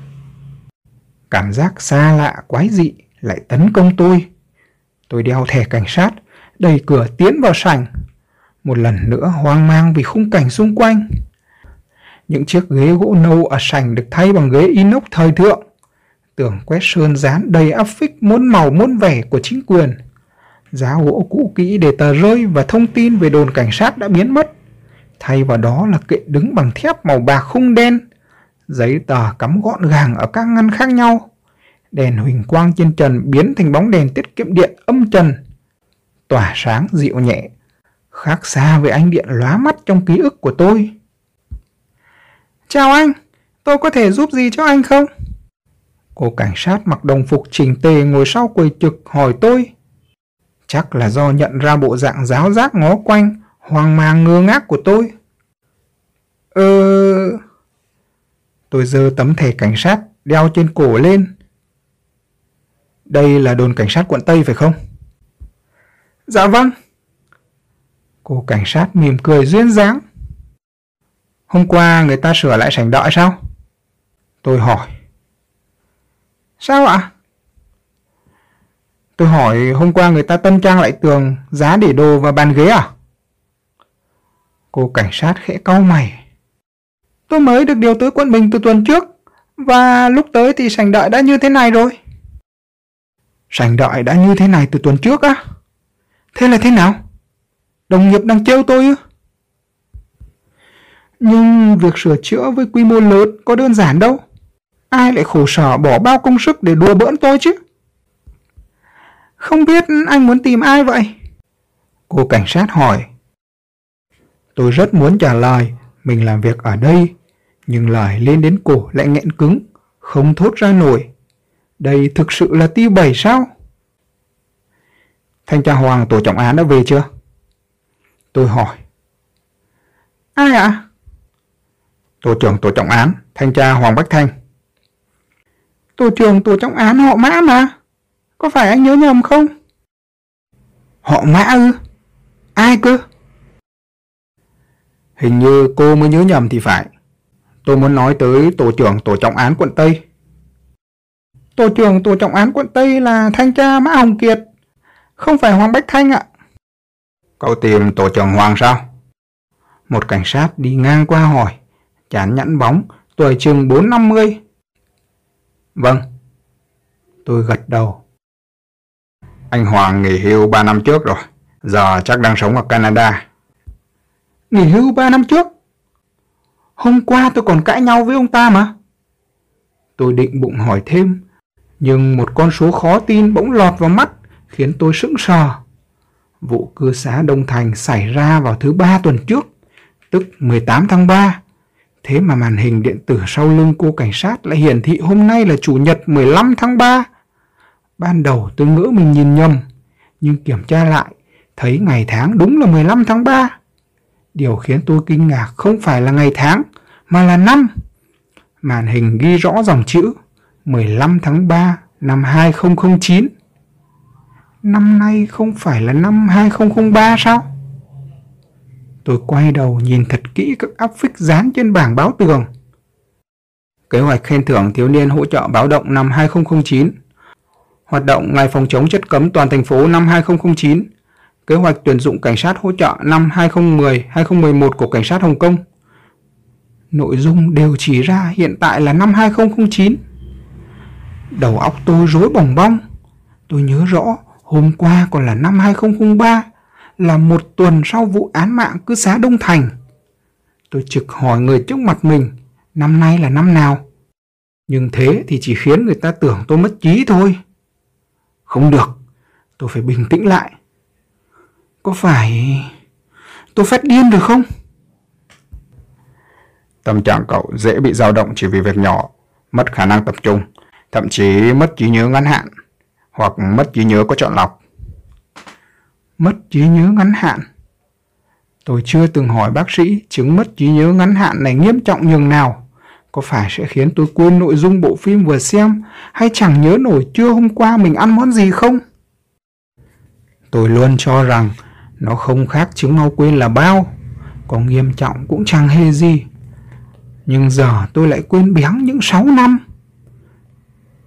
Cảm giác xa lạ quái dị lại tấn công tôi. Tôi đeo thẻ cảnh sát, đẩy cửa tiến vào sảnh. Một lần nữa hoang mang vì khung cảnh xung quanh. Những chiếc ghế gỗ nâu ở sảnh được thay bằng ghế inox thời thượng. Tường quét sơn dán đầy áp phích muôn màu muôn vẻ của chính quyền. Giá gỗ cũ kỹ để tờ rơi và thông tin về đồn cảnh sát đã biến mất. Thay vào đó là kệ đứng bằng thép màu bạc khung đen. Giấy tờ cắm gọn gàng ở các ngăn khác nhau. Đèn huỳnh quang trên trần biến thành bóng đèn tiết kiệm điện âm trần. Tỏa sáng dịu nhẹ. Khác xa với ánh điện lóa mắt trong ký ức của tôi. Chào anh, tôi có thể giúp gì cho anh không? Cô cảnh sát mặc đồng phục chỉnh tề ngồi sau quầy trực hỏi tôi. Chắc là do nhận ra bộ dạng giáo giác ngó quanh, hoang mang ngơ ngác của tôi. Ờ... Tôi giơ tấm thẻ cảnh sát đeo trên cổ lên. Đây là đồn cảnh sát quận Tây phải không? Dạ vâng. Cô cảnh sát mỉm cười duyên dáng. Hôm qua người ta sửa lại sảnh đợi sao? Tôi hỏi. Sao ạ? Tôi hỏi hôm qua người ta tân trang lại tường, giá để đồ và bàn ghế à? Cô cảnh sát khẽ cau mày. Tôi mới được điều tới quận Bình từ tuần trước, và lúc tới thì sảnh đợi đã như thế này rồi. Sành đợi đã như thế này từ tuần trước á. Thế là thế nào? Đồng nghiệp đang trêu tôi ư? Nhưng việc sửa chữa với quy mô lớn có đơn giản đâu. Ai lại khổ sở bỏ bao công sức để đùa bỡn tôi chứ? Không biết anh muốn tìm ai vậy? Cô cảnh sát hỏi. Tôi rất muốn trả lời mình làm việc ở đây, nhưng lời lên đến cổ lại nghẹn cứng, không thốt ra nổi. Đây thực sự là ti bảy sao? Thanh tra Hoàng tổ trọng án đã về chưa? Tôi hỏi. Ai ạ? Tổ trưởng tổ trọng án, thanh tra Hoàng Bách Thanh. Tổ trưởng tổ trọng án họ mã mà. Có phải anh nhớ nhầm không? Họ mã ư? Ai cơ? Hình như cô mới nhớ nhầm thì phải. Tôi muốn nói tới tổ trưởng tổ trọng án quận Tây. Tổ trưởng tổ trọng án quận Tây là thanh tra Mã Hồng Kiệt, không phải Hoàng Bách Thanh ạ. Cậu tìm tổ trưởng Hoàng sao? Một cảnh sát đi ngang qua hỏi, chán nhẵn bóng, tuổi chừng 4-50. Vâng. Tôi gật đầu. Anh Hoàng nghỉ hưu 3 năm trước rồi, giờ chắc đang sống ở Canada. Nghỉ hưu 3 năm trước? Hôm qua tôi còn cãi nhau với ông ta mà. Tôi định bụng hỏi thêm, nhưng một con số khó tin bỗng lọt vào mắt, khiến tôi sững sờ. Vụ cư xá Đông Thành xảy ra vào thứ ba tuần trước, tức 18 tháng 3. Thế mà màn hình điện tử sau lưng cô cảnh sát lại hiển thị hôm nay là Chủ nhật 15 tháng 3. Ban đầu tôi ngỡ mình nhìn nhầm, nhưng kiểm tra lại, thấy ngày tháng đúng là 15 tháng 3. Điều khiến tôi kinh ngạc không phải là ngày tháng, mà là năm. Màn hình ghi rõ dòng chữ 15 tháng 3 năm 2009. Năm nay không phải là năm 2003 sao? Tôi quay đầu nhìn thật kỹ các áp phích dán trên bảng báo tường. Kế hoạch khen thưởng thiếu niên hỗ trợ báo động năm 2009. Hoạt động ngày phòng chống chất cấm toàn thành phố năm 2009. Kế hoạch tuyển dụng cảnh sát hỗ trợ năm 2010-2011 của cảnh sát Hồng Kông. Nội dung đều chỉ ra hiện tại là năm 2009. Đầu óc tôi rối bồng bong. Tôi nhớ rõ hôm qua còn là năm 2003 là một tuần sau vụ án mạng cư xá Đông Thành. Tôi trực hỏi người trước mặt mình, năm nay là năm nào? Nhưng thế thì chỉ khiến người ta tưởng tôi mất trí thôi. Không được, tôi phải bình tĩnh lại. Có phải tôi phát điên được không? Tâm trạng cậu dễ bị dao động chỉ vì việc nhỏ, mất khả năng tập trung, thậm chí mất trí nhớ ngắn hạn, hoặc mất trí nhớ có chọn lọc mất trí nhớ ngắn hạn. Tôi chưa từng hỏi bác sĩ chứng mất trí nhớ ngắn hạn này nghiêm trọng nhường nào. Có phải sẽ khiến tôi quên nội dung bộ phim vừa xem hay chẳng nhớ nổi trưa hôm qua mình ăn món gì không? Tôi luôn cho rằng nó không khác chứng mau quên là bao, có nghiêm trọng cũng chẳng hề gì. Nhưng giờ tôi lại quên béng những 6 năm.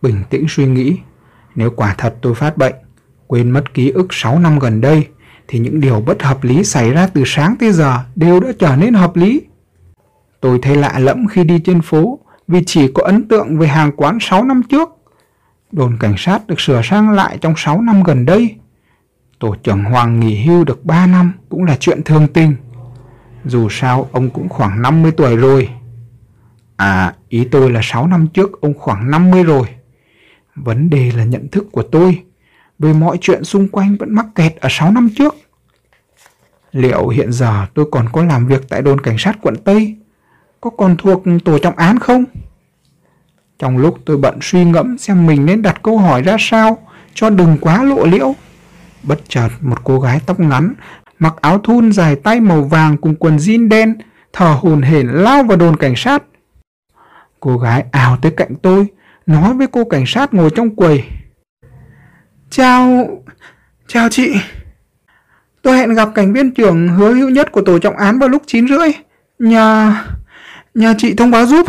Bình tĩnh suy nghĩ, nếu quả thật tôi phát bệnh, quên mất ký ức 6 năm gần đây, thì những điều bất hợp lý xảy ra từ sáng tới giờ đều đã trở nên hợp lý. Tôi thấy lạ lẫm khi đi trên phố vì chỉ có ấn tượng về hàng quán 6 năm trước. Đồn cảnh sát được sửa sang lại trong 6 năm gần đây. Tổ trưởng Hoàng nghỉ hưu được 3 năm cũng là chuyện thường tình. Dù sao ông cũng khoảng 50 tuổi rồi. À, ý tôi là 6 năm trước ông khoảng 50 rồi. Vấn đề là nhận thức của tôi vì mọi chuyện xung quanh vẫn mắc kẹt ở 6 năm trước. Liệu hiện giờ tôi còn có làm việc tại đồn cảnh sát quận Tây? Có còn thuộc tổ trọng án không? Trong lúc tôi bận suy ngẫm xem mình nên đặt câu hỏi ra sao cho đừng quá lộ liễu. Bất chợt một cô gái tóc ngắn, mặc áo thun dài tay màu vàng cùng quần jean đen, thở hồn hển lao vào đồn cảnh sát. Cô gái ào tới cạnh tôi, nói với cô cảnh sát ngồi trong quầy. Chào... chào chị. Tôi hẹn gặp cảnh viên trưởng hứa hữu nhất của tổ trọng án vào lúc 9 rưỡi. Nhờ... nhờ chị thông báo giúp.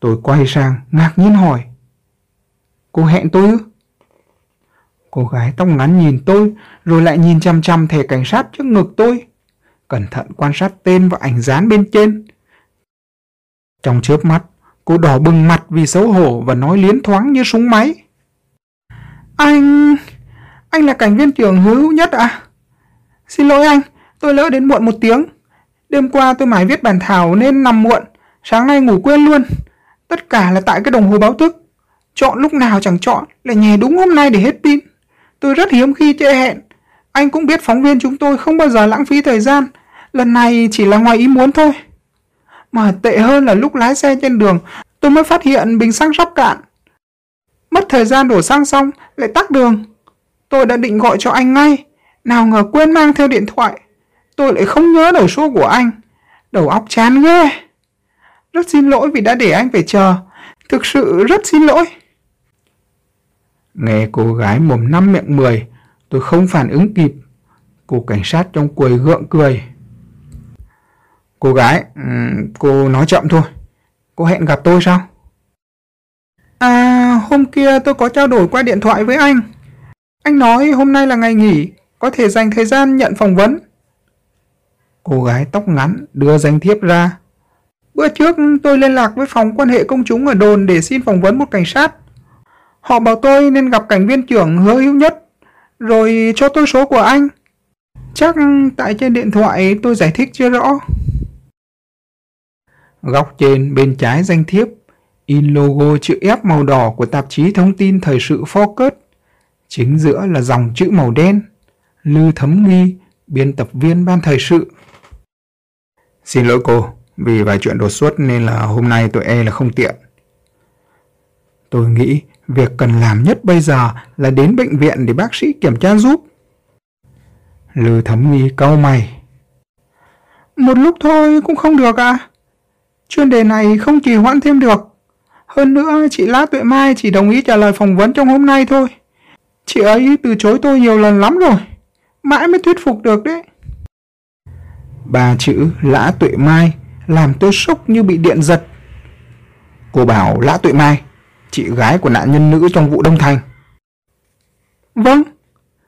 Tôi quay sang, ngạc nhiên hỏi. Cô hẹn tôi ư? Cô gái tóc ngắn nhìn tôi, rồi lại nhìn chăm chăm thẻ cảnh sát trước ngực tôi. Cẩn thận quan sát tên và ảnh dán bên trên. Trong chớp mắt, cô đỏ bừng mặt vì xấu hổ và nói liến thoáng như súng máy. Anh... Anh là cảnh viên trưởng hữu nhất à? Xin lỗi anh, tôi lỡ đến muộn một tiếng. Đêm qua tôi mải viết bản thảo nên nằm muộn, sáng nay ngủ quên luôn. Tất cả là tại cái đồng hồ báo thức. Chọn lúc nào chẳng chọn, lại nhè đúng hôm nay để hết pin. Tôi rất hiếm khi trễ hẹn. Anh cũng biết phóng viên chúng tôi không bao giờ lãng phí thời gian. Lần này chỉ là ngoài ý muốn thôi. Mà tệ hơn là lúc lái xe trên đường, tôi mới phát hiện bình xăng sắp cạn. Mất thời gian đổ xăng xong, lại tắt đường. Tôi đã định gọi cho anh ngay, nào ngờ quên mang theo điện thoại. Tôi lại không nhớ đầu số của anh. Đầu óc chán ghê. Rất xin lỗi vì đã để anh phải chờ. Thực sự rất xin lỗi. Nghe cô gái mồm năm miệng mười, tôi không phản ứng kịp. Cô cảnh sát trong quầy gượng cười. Cô gái, cô nói chậm thôi. Cô hẹn gặp tôi sao? Hôm kia tôi có trao đổi qua điện thoại với anh. Anh nói hôm nay là ngày nghỉ, có thể dành thời gian nhận phỏng vấn. Cô gái tóc ngắn đưa danh thiếp ra. Bữa trước tôi liên lạc với phòng quan hệ công chúng ở đồn để xin phỏng vấn một cảnh sát. Họ bảo tôi nên gặp cảnh viên trưởng hứa hữu nhất, rồi cho tôi số của anh. Chắc tại trên điện thoại tôi giải thích chưa rõ. Góc trên bên trái danh thiếp, in logo chữ F màu đỏ của tạp chí thông tin thời sự Focus. Chính giữa là dòng chữ màu đen. Lư Thấm Nghi, biên tập viên ban thời sự. Xin lỗi cô, vì vài chuyện đột xuất nên là hôm nay tôi e là không tiện. Tôi nghĩ việc cần làm nhất bây giờ là đến bệnh viện để bác sĩ kiểm tra giúp. Lư Thấm Nghi cau mày. Một lúc thôi cũng không được à? Chuyên đề này không trì hoãn thêm được. Hơn nữa, chị Lá Tuệ Mai chỉ đồng ý trả lời phỏng vấn trong hôm nay thôi. Chị ấy từ chối tôi nhiều lần lắm rồi. Mãi mới thuyết phục được đấy. Ba chữ Lã Tuệ Mai làm tôi sốc như bị điện giật. Cô bảo Lã Tuệ Mai, chị gái của nạn nhân nữ trong vụ Đông Thành. Vâng,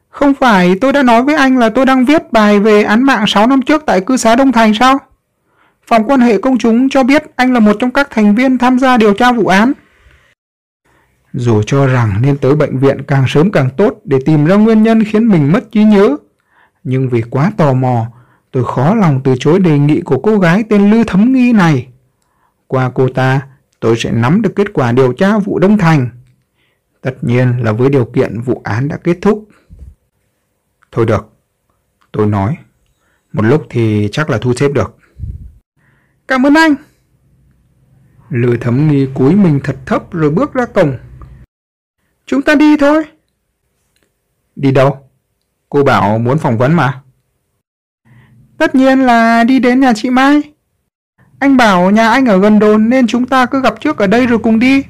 không phải tôi đã nói với anh là tôi đang viết bài về án mạng 6 năm trước tại cư xá Đông Thành sao? Phòng quan hệ công chúng cho biết anh là một trong các thành viên tham gia điều tra vụ án. Dù cho rằng nên tới bệnh viện càng sớm càng tốt để tìm ra nguyên nhân khiến mình mất trí nhớ, nhưng vì quá tò mò, tôi khó lòng từ chối đề nghị của cô gái tên Lư Thấm Nghi này. Qua cô ta, tôi sẽ nắm được kết quả điều tra vụ Đông Thành. Tất nhiên là với điều kiện vụ án đã kết thúc. Thôi được, tôi nói. Một lúc thì chắc là thu xếp được. Cảm ơn anh. lừa Thấm Nghi cúi mình thật thấp rồi bước ra cổng. Chúng ta đi thôi. Đi đâu? Cô bảo muốn phỏng vấn mà. Tất nhiên là đi đến nhà chị Mai. Anh bảo nhà anh ở gần đồn nên chúng ta cứ gặp trước ở đây rồi cùng đi.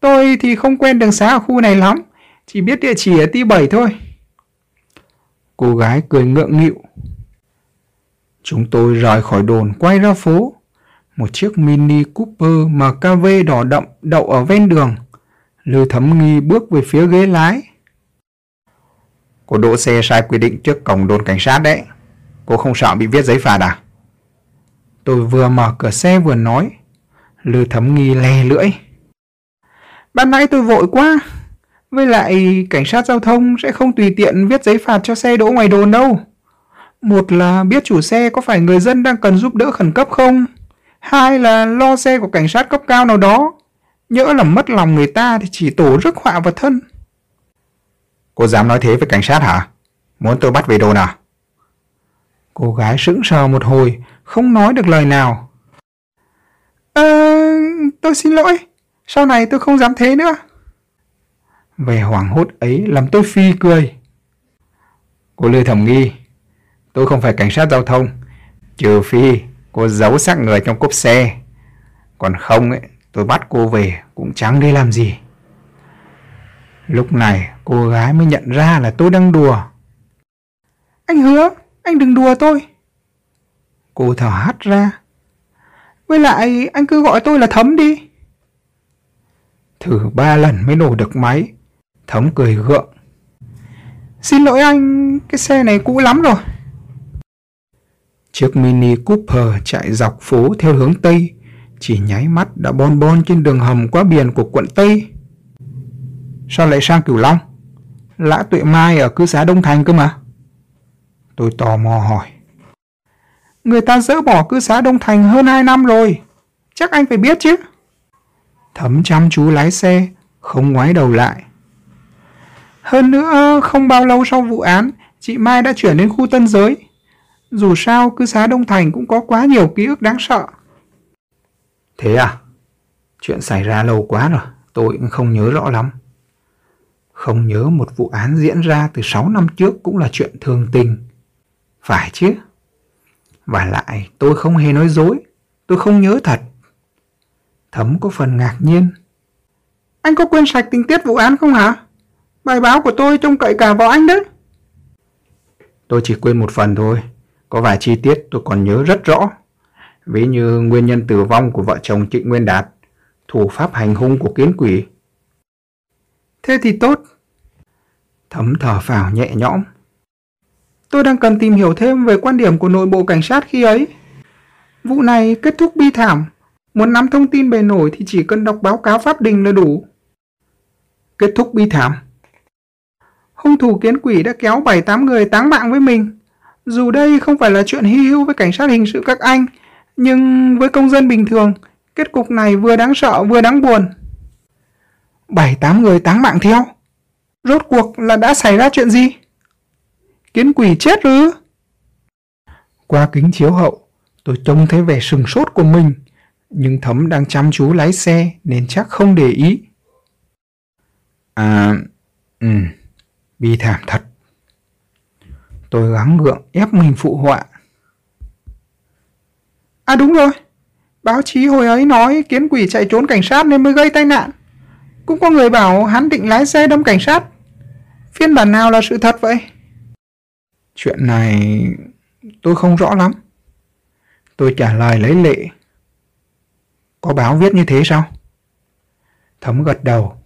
Tôi thì không quen đường xá ở khu này lắm, chỉ biết địa chỉ ở ti 7 thôi. Cô gái cười ngượng nghịu. Chúng tôi rời khỏi đồn, quay ra phố. Một chiếc Mini Cooper MKV đỏ đậm đậu ở ven đường. Lưu Thấm Nghi bước về phía ghế lái. Cô đỗ xe sai quy định trước cổng đồn cảnh sát đấy. Cô không sợ bị viết giấy phạt à? Tôi vừa mở cửa xe vừa nói. Lưu Thấm Nghi lè lưỡi. Ban nãy tôi vội quá. Với lại cảnh sát giao thông sẽ không tùy tiện viết giấy phạt cho xe đỗ ngoài đồn đâu. Một là biết chủ xe có phải người dân đang cần giúp đỡ khẩn cấp không? Hai là lo xe của cảnh sát cấp cao nào đó. Nhỡ là mất lòng người ta thì chỉ tổ rước họa vào thân. Cô dám nói thế với cảnh sát hả? Muốn tôi bắt về đồn à? Cô gái sững sờ một hồi, không nói được lời nào. Ờ, tôi xin lỗi. Sau này tôi không dám thế nữa. Vẻ hoảng hốt ấy làm tôi phi cười. Cô Lê Thẩm Nghi, tôi không phải cảnh sát giao thông. Trừ phi cô giấu xác người trong cốp xe. Còn không ấy, tôi bắt cô về cũng chẳng đi làm gì. Lúc này cô gái mới nhận ra là tôi đang đùa. Anh hứa, anh đừng đùa tôi. Cô thở hắt ra. Với lại anh cứ gọi tôi là Thấm đi. Thử ba lần mới nổ được máy. Thấm cười gượng. Xin lỗi anh, cái xe này cũ lắm rồi. Chiếc Mini Cooper chạy dọc phố theo hướng Tây, chỉ nháy mắt đã bon bon trên đường hầm qua biển của quận Tây. Sao lại sang Cửu Long? Lã Tuệ Mai ở cư xá Đông Thành cơ mà. Tôi tò mò hỏi. Người ta dỡ bỏ cư xá Đông Thành hơn 2 năm rồi. Chắc anh phải biết chứ. Thấm chăm chú lái xe, không ngoái đầu lại. Hơn nữa, không bao lâu sau vụ án, chị Mai đã chuyển đến khu tân giới. Dù sao, cư xá Đông Thành cũng có quá nhiều ký ức đáng sợ. Thế à? Chuyện xảy ra lâu quá rồi, tôi cũng không nhớ rõ lắm. Không nhớ một vụ án diễn ra từ 6 năm trước cũng là chuyện thường tình. Phải chứ? Và lại, tôi không hề nói dối. Tôi không nhớ thật. Thấm có phần ngạc nhiên. Anh có quên sạch tình tiết vụ án không hả? Bài báo của tôi trông cậy cả vào anh đấy. Tôi chỉ quên một phần thôi. Có vài chi tiết tôi còn nhớ rất rõ. Ví như nguyên nhân tử vong của vợ chồng Trịnh Nguyên Đạt, thủ pháp hành hung của kiến quỷ. Thế thì tốt. Thấm thở phào nhẹ nhõm. Tôi đang cần tìm hiểu thêm về quan điểm của nội bộ cảnh sát khi ấy. Vụ này kết thúc bi thảm. Muốn nắm thông tin bề nổi thì chỉ cần đọc báo cáo pháp đình là đủ. Kết thúc bi thảm. Hung thủ kiến quỷ đã kéo 7-8 người táng mạng với mình. Dù đây không phải là chuyện hy hữu với cảnh sát hình sự các anh, nhưng với công dân bình thường, kết cục này vừa đáng sợ vừa đáng buồn. 7-8 người táng mạng theo. Rốt cuộc là đã xảy ra chuyện gì? Kiến quỷ chết ư? Qua kính chiếu hậu, tôi trông thấy vẻ sừng sốt của mình, nhưng Thấm đang chăm chú lái xe nên chắc không để ý. À, ừ, bi thảm thật. Tôi gắng gượng ép mình phụ họa. À đúng rồi, báo chí hồi ấy nói kiến quỷ chạy trốn cảnh sát nên mới gây tai nạn. Cũng có người bảo hắn định lái xe đâm cảnh sát. Phiên bản nào là sự thật vậy? Chuyện này tôi không rõ lắm. Tôi trả lời lấy lệ. Có báo viết như thế sao? Thấm gật đầu.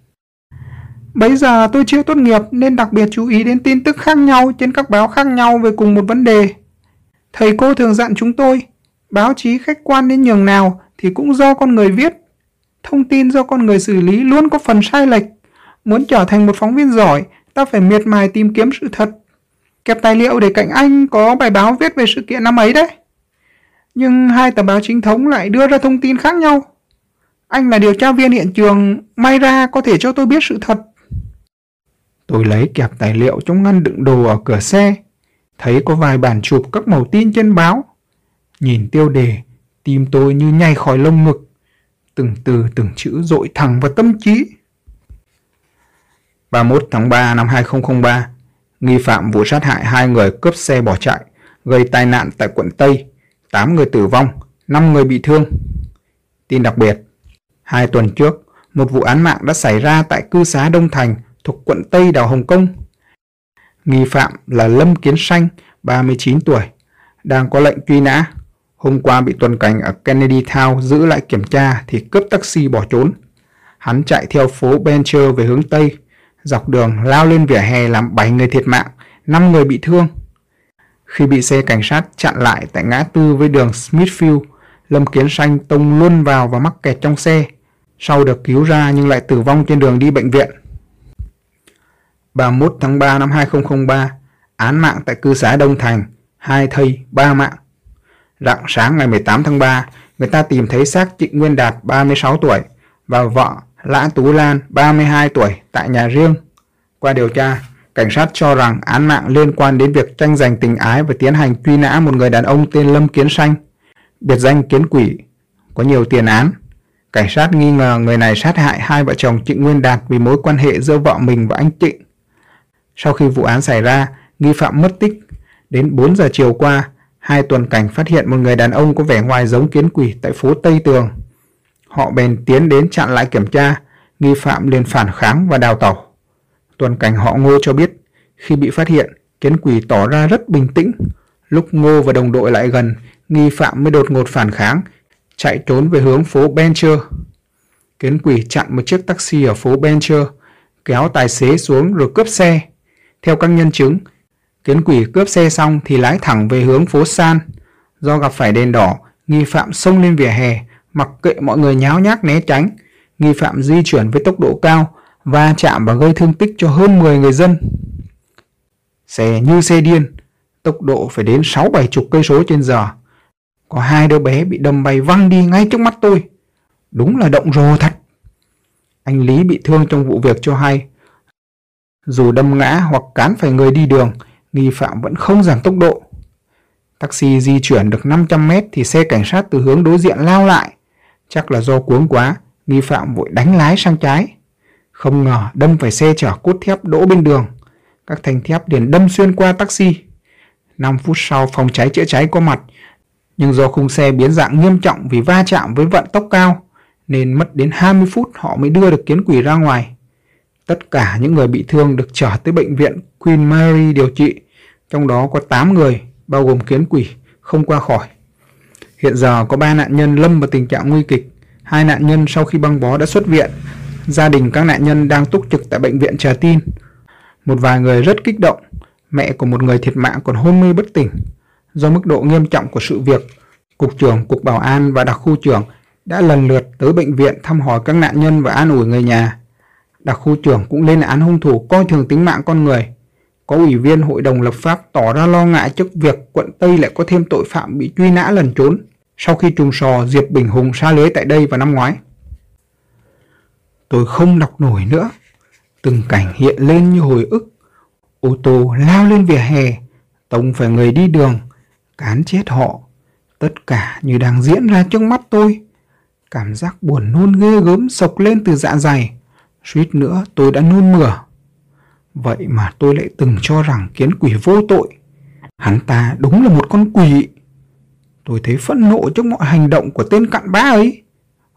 Bây giờ tôi chưa tốt nghiệp nên đặc biệt chú ý đến tin tức khác nhau trên các báo khác nhau về cùng một vấn đề. Thầy cô thường dặn chúng tôi, báo chí khách quan đến nhường nào thì cũng do con người viết. Thông tin do con người xử lý luôn có phần sai lệch. Muốn trở thành một phóng viên giỏi, ta phải miệt mài tìm kiếm sự thật. Kẹp tài liệu để cạnh anh có bài báo viết về sự kiện năm ấy đấy. Nhưng hai tờ báo chính thống lại đưa ra thông tin khác nhau. Anh là điều tra viên hiện trường, may ra có thể cho tôi biết sự thật. Tôi lấy kẹp tài liệu trong ngăn đựng đồ ở cửa xe, thấy có vài bản chụp các màu tin trên báo. Nhìn tiêu đề, tim tôi như nhảy khỏi lông ngực, từng từ từng chữ dội thẳng vào tâm trí. 31 tháng 3 năm 2003, nghi phạm vụ sát hại hai người cướp xe bỏ chạy, gây tai nạn tại quận Tây, 8 người tử vong, 5 người bị thương. Tin đặc biệt, hai tuần trước, một vụ án mạng đã xảy ra tại cư xá Đông Thành thuộc quận Tây đảo Hồng Kông. Nghi phạm là Lâm Kiến Xanh, 39 tuổi, đang có lệnh truy nã. Hôm qua bị tuần cảnh ở Kennedy Town giữ lại kiểm tra thì cướp taxi bỏ trốn. Hắn chạy theo phố Bencher về hướng Tây, dọc đường lao lên vỉa hè làm 7 người thiệt mạng, 5 người bị thương. Khi bị xe cảnh sát chặn lại tại ngã tư với đường Smithfield, Lâm Kiến Xanh tông luôn vào và mắc kẹt trong xe. Sau được cứu ra nhưng lại tử vong trên đường đi bệnh viện. 31 tháng 3 năm 2003, án mạng tại cư xá Đông Thành, hai thây, ba mạng. Rạng sáng ngày 18 tháng 3, người ta tìm thấy xác Trịnh Nguyên Đạt 36 tuổi và vợ Lã Tú Lan 32 tuổi tại nhà riêng. Qua điều tra, cảnh sát cho rằng án mạng liên quan đến việc tranh giành tình ái và tiến hành truy nã một người đàn ông tên Lâm Kiến Xanh, biệt danh Kiến Quỷ, có nhiều tiền án. Cảnh sát nghi ngờ người này sát hại hai vợ chồng Trịnh Nguyên Đạt vì mối quan hệ giữa vợ mình và anh Trịnh. Sau khi vụ án xảy ra, nghi phạm mất tích. Đến 4 giờ chiều qua, hai tuần cảnh phát hiện một người đàn ông có vẻ ngoài giống kiến quỷ tại phố Tây Tường. Họ bèn tiến đến chặn lại kiểm tra, nghi phạm liền phản kháng và đào tẩu. Tuần cảnh họ Ngô cho biết, khi bị phát hiện, kiến quỷ tỏ ra rất bình tĩnh. Lúc Ngô và đồng đội lại gần, nghi phạm mới đột ngột phản kháng, chạy trốn về hướng phố Bencher. Kiến quỷ chặn một chiếc taxi ở phố Bencher, kéo tài xế xuống rồi cướp xe. Theo các nhân chứng, kiến quỷ cướp xe xong thì lái thẳng về hướng phố San. Do gặp phải đèn đỏ, nghi phạm xông lên vỉa hè, mặc kệ mọi người nháo nhác né tránh. Nghi phạm di chuyển với tốc độ cao va chạm và gây thương tích cho hơn 10 người dân. Xe như xe điên, tốc độ phải đến 6-7 chục cây số trên giờ. Có hai đứa bé bị đâm bay văng đi ngay trước mắt tôi. Đúng là động rồ thật. Anh Lý bị thương trong vụ việc cho hay. Dù đâm ngã hoặc cán phải người đi đường, nghi phạm vẫn không giảm tốc độ. Taxi di chuyển được 500 mét thì xe cảnh sát từ hướng đối diện lao lại. Chắc là do cuống quá, nghi phạm vội đánh lái sang trái. Không ngờ đâm phải xe chở cốt thép đỗ bên đường. Các thanh thép liền đâm xuyên qua taxi. 5 phút sau phòng cháy chữa cháy có mặt, nhưng do khung xe biến dạng nghiêm trọng vì va chạm với vận tốc cao, nên mất đến 20 phút họ mới đưa được kiến quỷ ra ngoài. Tất cả những người bị thương được trở tới bệnh viện Queen Mary điều trị, trong đó có 8 người, bao gồm kiến quỷ, không qua khỏi. Hiện giờ có 3 nạn nhân lâm vào tình trạng nguy kịch, hai nạn nhân sau khi băng bó đã xuất viện. Gia đình các nạn nhân đang túc trực tại bệnh viện chờ tin. Một vài người rất kích động, mẹ của một người thiệt mạng còn hôn mê bất tỉnh. Do mức độ nghiêm trọng của sự việc, Cục trưởng Cục Bảo an và đặc khu trưởng đã lần lượt tới bệnh viện thăm hỏi các nạn nhân và an ủi người nhà. Đặc khu trưởng cũng lên án hung thủ coi thường tính mạng con người. Có ủy viên hội đồng lập pháp tỏ ra lo ngại trước việc quận Tây lại có thêm tội phạm bị truy nã lần trốn sau khi trùng sò Diệp Bình Hùng xa lưới tại đây vào năm ngoái. Tôi không đọc nổi nữa. Từng cảnh hiện lên như hồi ức. Ô tô lao lên vỉa hè, tông phải người đi đường, cán chết họ. Tất cả như đang diễn ra trước mắt tôi. Cảm giác buồn nôn ghê gớm sộc lên từ dạ dày. Suýt nữa tôi đã nôn mửa. Vậy mà tôi lại từng cho rằng kiến quỷ vô tội. Hắn ta đúng là một con quỷ. Tôi thấy phẫn nộ trước mọi hành động của tên cặn bã ấy.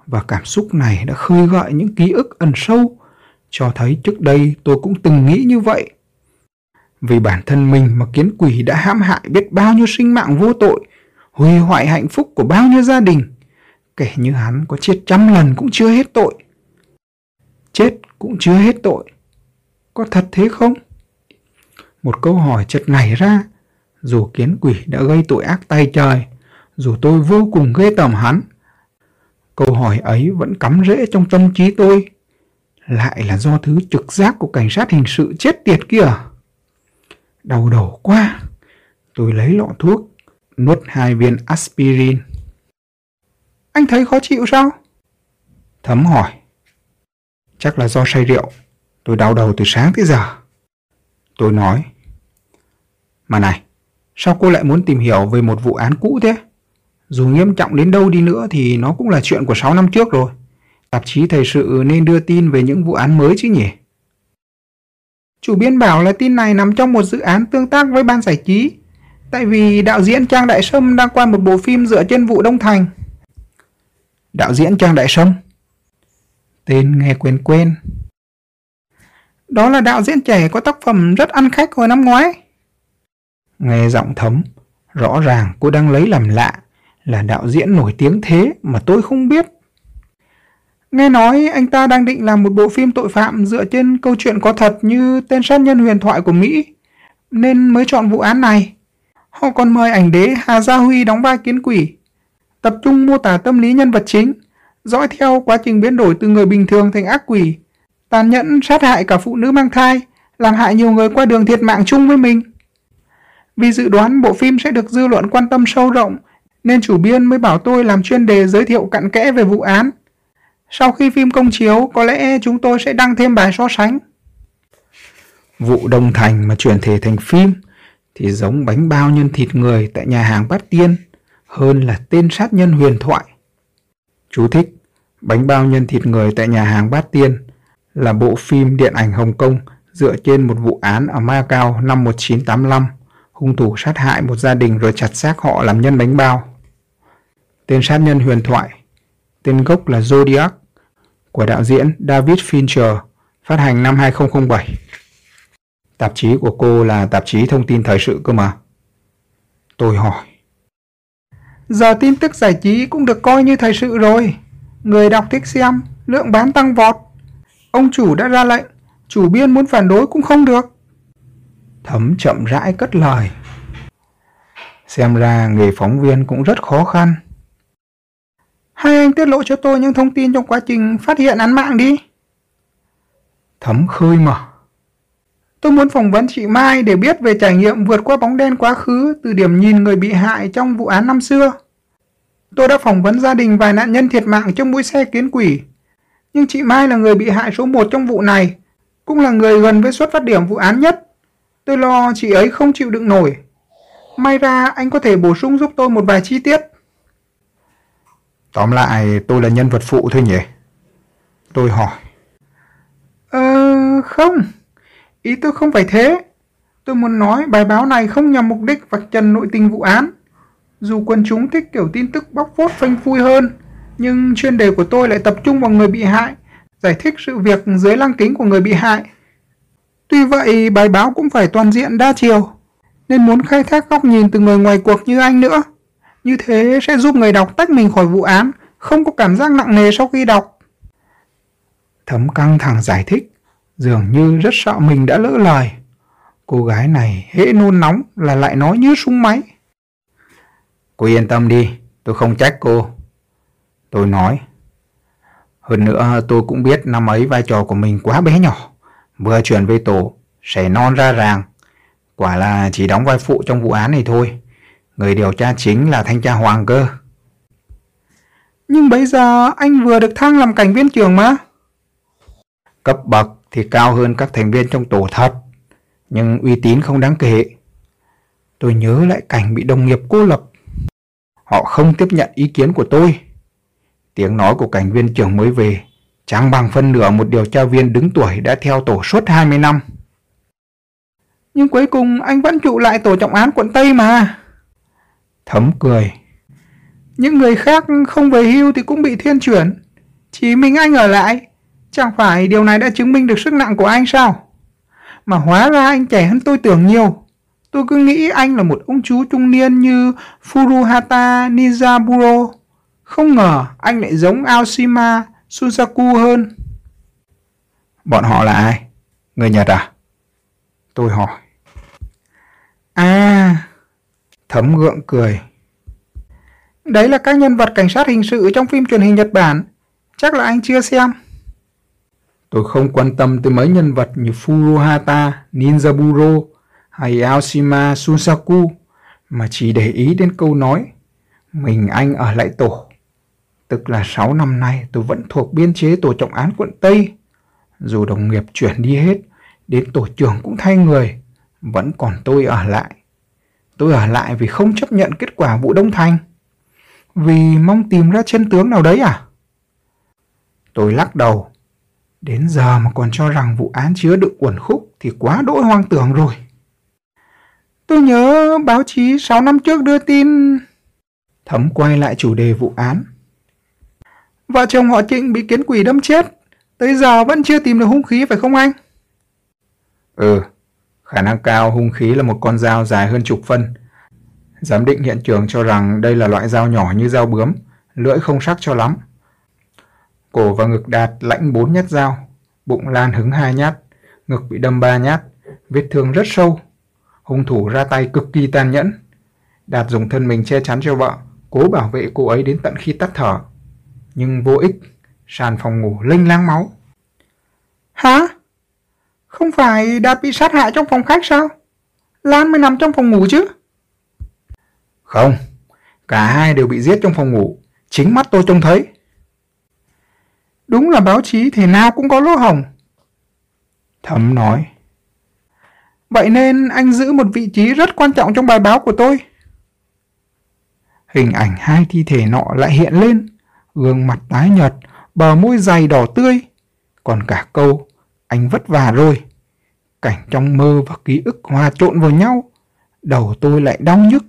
Và cảm xúc này đã khơi gợi những ký ức ẩn sâu, cho thấy trước đây tôi cũng từng nghĩ như vậy. Vì bản thân mình mà kiến quỷ đã hãm hại biết bao nhiêu sinh mạng vô tội, hủy hoại hạnh phúc của bao nhiêu gia đình. Kể như hắn có chết trăm lần cũng chưa hết tội. Chết cũng chưa hết tội. Có thật thế không? Một câu hỏi chợt nảy ra, dù kiến quỷ đã gây tội ác tay trời, dù tôi vô cùng ghê tởm hắn. Câu hỏi ấy vẫn cắm rễ trong tâm trí tôi. Lại là do thứ trực giác của cảnh sát hình sự chết tiệt kia Đau đầu quá. Tôi lấy lọ thuốc, nuốt hai viên aspirin. Anh thấy khó chịu sao? Thấm hỏi. Chắc là do say rượu. Tôi đau đầu từ sáng tới giờ. Tôi nói. Mà này, sao cô lại muốn tìm hiểu về một vụ án cũ thế? Dù nghiêm trọng đến đâu đi nữa thì nó cũng là chuyện của 6 năm trước rồi. Tạp chí thời sự nên đưa tin về những vụ án mới chứ nhỉ? Chủ biên bảo là tin này nằm trong một dự án tương tác với ban giải trí. Tại vì đạo diễn Trang Đại Sâm đang quay một bộ phim dựa trên vụ Đông Thành. Đạo diễn Trang Đại Sâm? Tên nghe quen quen. Đó là đạo diễn trẻ có tác phẩm rất ăn khách hồi năm ngoái. Nghe giọng thấm, rõ ràng cô đang lấy làm lạ là đạo diễn nổi tiếng thế mà tôi không biết. Nghe nói anh ta đang định làm một bộ phim tội phạm dựa trên câu chuyện có thật như tên sát nhân huyền thoại của Mỹ, nên mới chọn vụ án này. Họ còn mời ảnh đế Hà Gia Huy đóng vai kiến quỷ, tập trung mô tả tâm lý nhân vật chính, dõi theo quá trình biến đổi từ người bình thường thành ác quỷ, tàn nhẫn sát hại cả phụ nữ mang thai, làm hại nhiều người qua đường thiệt mạng chung với mình. Vì dự đoán bộ phim sẽ được dư luận quan tâm sâu rộng, nên chủ biên mới bảo tôi làm chuyên đề giới thiệu cặn kẽ về vụ án. Sau khi phim công chiếu, có lẽ chúng tôi sẽ đăng thêm bài so sánh. Vụ đồng Thành mà chuyển thể thành phim thì giống bánh bao nhân thịt người tại nhà hàng Bát Tiên hơn là tên sát nhân huyền thoại. Chú thích, bánh bao nhân thịt người tại nhà hàng Bát Tiên là bộ phim điện ảnh Hồng Kông dựa trên một vụ án ở Macau năm 1985. Hung thủ sát hại một gia đình rồi chặt xác họ làm nhân bánh bao. Tên sát nhân huyền thoại tên gốc là Zodiac, của đạo diễn David Fincher, phát hành năm 2007. Tạp chí của cô là tạp chí thông tin thời sự cơ mà. Tôi hỏi. Giờ tin tức giải trí cũng được coi như thời sự rồi. Người đọc thích xem, lượng bán tăng vọt. Ông chủ đã ra lệnh, chủ biên muốn phản đối cũng không được. Thấm chậm rãi cất lời. Xem ra nghề phóng viên cũng rất khó khăn. Hai anh tiết lộ cho tôi những thông tin trong quá trình phát hiện án mạng đi. Thấm khơi mở. Tôi muốn phỏng vấn chị Mai để biết về trải nghiệm vượt qua bóng đen quá khứ từ điểm nhìn người bị hại trong vụ án năm xưa. Tôi đã phỏng vấn gia đình vài nạn nhân thiệt mạng trong mũi xe kiến quỷ. Nhưng chị Mai là người bị hại số 1 trong vụ này, cũng là người gần với xuất phát điểm vụ án nhất. Tôi lo chị ấy không chịu đựng nổi. May ra anh có thể bổ sung giúp tôi một vài chi tiết. Tóm lại tôi là nhân vật phụ thôi nhỉ? Tôi hỏi. Ờ, không. Ý tôi không phải thế. Tôi muốn nói bài báo này không nhằm mục đích vạch trần nội tình vụ án. Dù quần chúng thích kiểu tin tức bóc phốt phanh phui hơn, nhưng chuyên đề của tôi lại tập trung vào người bị hại, giải thích sự việc dưới lăng kính của người bị hại. Tuy vậy, bài báo cũng phải toàn diện đa chiều, nên muốn khai thác góc nhìn từ người ngoài cuộc như anh nữa. Như thế sẽ giúp người đọc tách mình khỏi vụ án, không có cảm giác nặng nề sau khi đọc. Thấm căng thẳng giải thích, dường như rất sợ mình đã lỡ lời. Cô gái này hễ nôn nóng là lại nói như súng máy. Cô yên tâm đi, tôi không trách cô. Tôi nói. Hơn nữa tôi cũng biết năm ấy vai trò của mình quá bé nhỏ. Vừa chuyển về tổ, sẻ non ra ràng. Quả là chỉ đóng vai phụ trong vụ án này thôi. Người điều tra chính là thanh tra Hoàng cơ. Nhưng bây giờ anh vừa được thăng làm cảnh viên trưởng mà. Cấp bậc thì cao hơn các thành viên trong tổ thật, nhưng uy tín không đáng kể. Tôi nhớ lại cảnh bị đồng nghiệp cô lập. Họ không tiếp nhận ý kiến của tôi. Tiếng nói của cảnh viên trưởng mới về, chẳng bằng phân nửa một điều tra viên đứng tuổi đã theo tổ suốt 20 năm. Nhưng cuối cùng anh vẫn trụ lại tổ trọng án quận Tây mà. Thấm cười. Những người khác không về hưu thì cũng bị thiên chuyển. Chỉ mình anh ở lại. Chẳng phải điều này đã chứng minh được sức nặng của anh sao? Mà hóa ra anh trẻ hơn tôi tưởng nhiều. Tôi cứ nghĩ anh là một ông chú trung niên như Furuhata Nizaburo. Không ngờ anh lại giống Aoshima Suzaku hơn. Bọn họ là ai? Người Nhật à? Tôi hỏi. À, thấm gượng cười. Đấy là các nhân vật cảnh sát hình sự trong phim truyền hình Nhật Bản. Chắc là anh chưa xem. Tôi không quan tâm tới mấy nhân vật như Furuhata Ninjaburo hay Aoshima Sunsaku mà chỉ để ý đến câu nói mình anh ở lại tổ. Tức là 6 năm nay tôi vẫn thuộc biên chế tổ trọng án quận Tây. Dù đồng nghiệp chuyển đi hết, đến tổ trưởng cũng thay người, vẫn còn tôi ở lại. Tôi ở lại vì không chấp nhận kết quả vụ Đông Thành. Vì mong tìm ra chân tướng nào đấy à? Tôi lắc đầu. Đến giờ mà còn cho rằng vụ án chứa đựng uẩn khúc thì quá đỗi hoang tưởng rồi. Tôi nhớ báo chí 6 năm trước đưa tin... Thấm quay lại chủ đề vụ án. Vợ chồng họ Trịnh bị kiến quỷ đâm chết. Tới giờ vẫn chưa tìm được hung khí phải không anh? Ừ, khả năng cao hung khí là một con dao dài hơn chục phân. Giám định hiện trường cho rằng đây là loại dao nhỏ như dao bướm, lưỡi không sắc cho lắm. Cổ và ngực đạt lãnh bốn nhát dao, bụng lan hứng hai nhát, ngực bị đâm ba nhát, vết thương rất sâu, hung thủ ra tay cực kỳ tàn nhẫn. Đạt dùng thân mình che chắn cho vợ, cố bảo vệ cô ấy đến tận khi tắt thở. Nhưng vô ích, sàn phòng ngủ lênh lang máu. Hả? Không phải Đạt bị sát hại trong phòng khách sao? Lan mới nằm trong phòng ngủ chứ? Không, cả hai đều bị giết trong phòng ngủ. Chính mắt tôi trông thấy. Đúng là báo chí thể nào cũng có lỗ hổng. Thấm nói. Vậy nên anh giữ một vị trí rất quan trọng trong bài báo của tôi. Hình ảnh hai thi thể nọ lại hiện lên, gương mặt tái nhợt, bờ môi dày đỏ tươi. Còn cả câu, anh vất vả rồi. Cảnh trong mơ và ký ức hòa trộn vào nhau, đầu tôi lại đau nhức.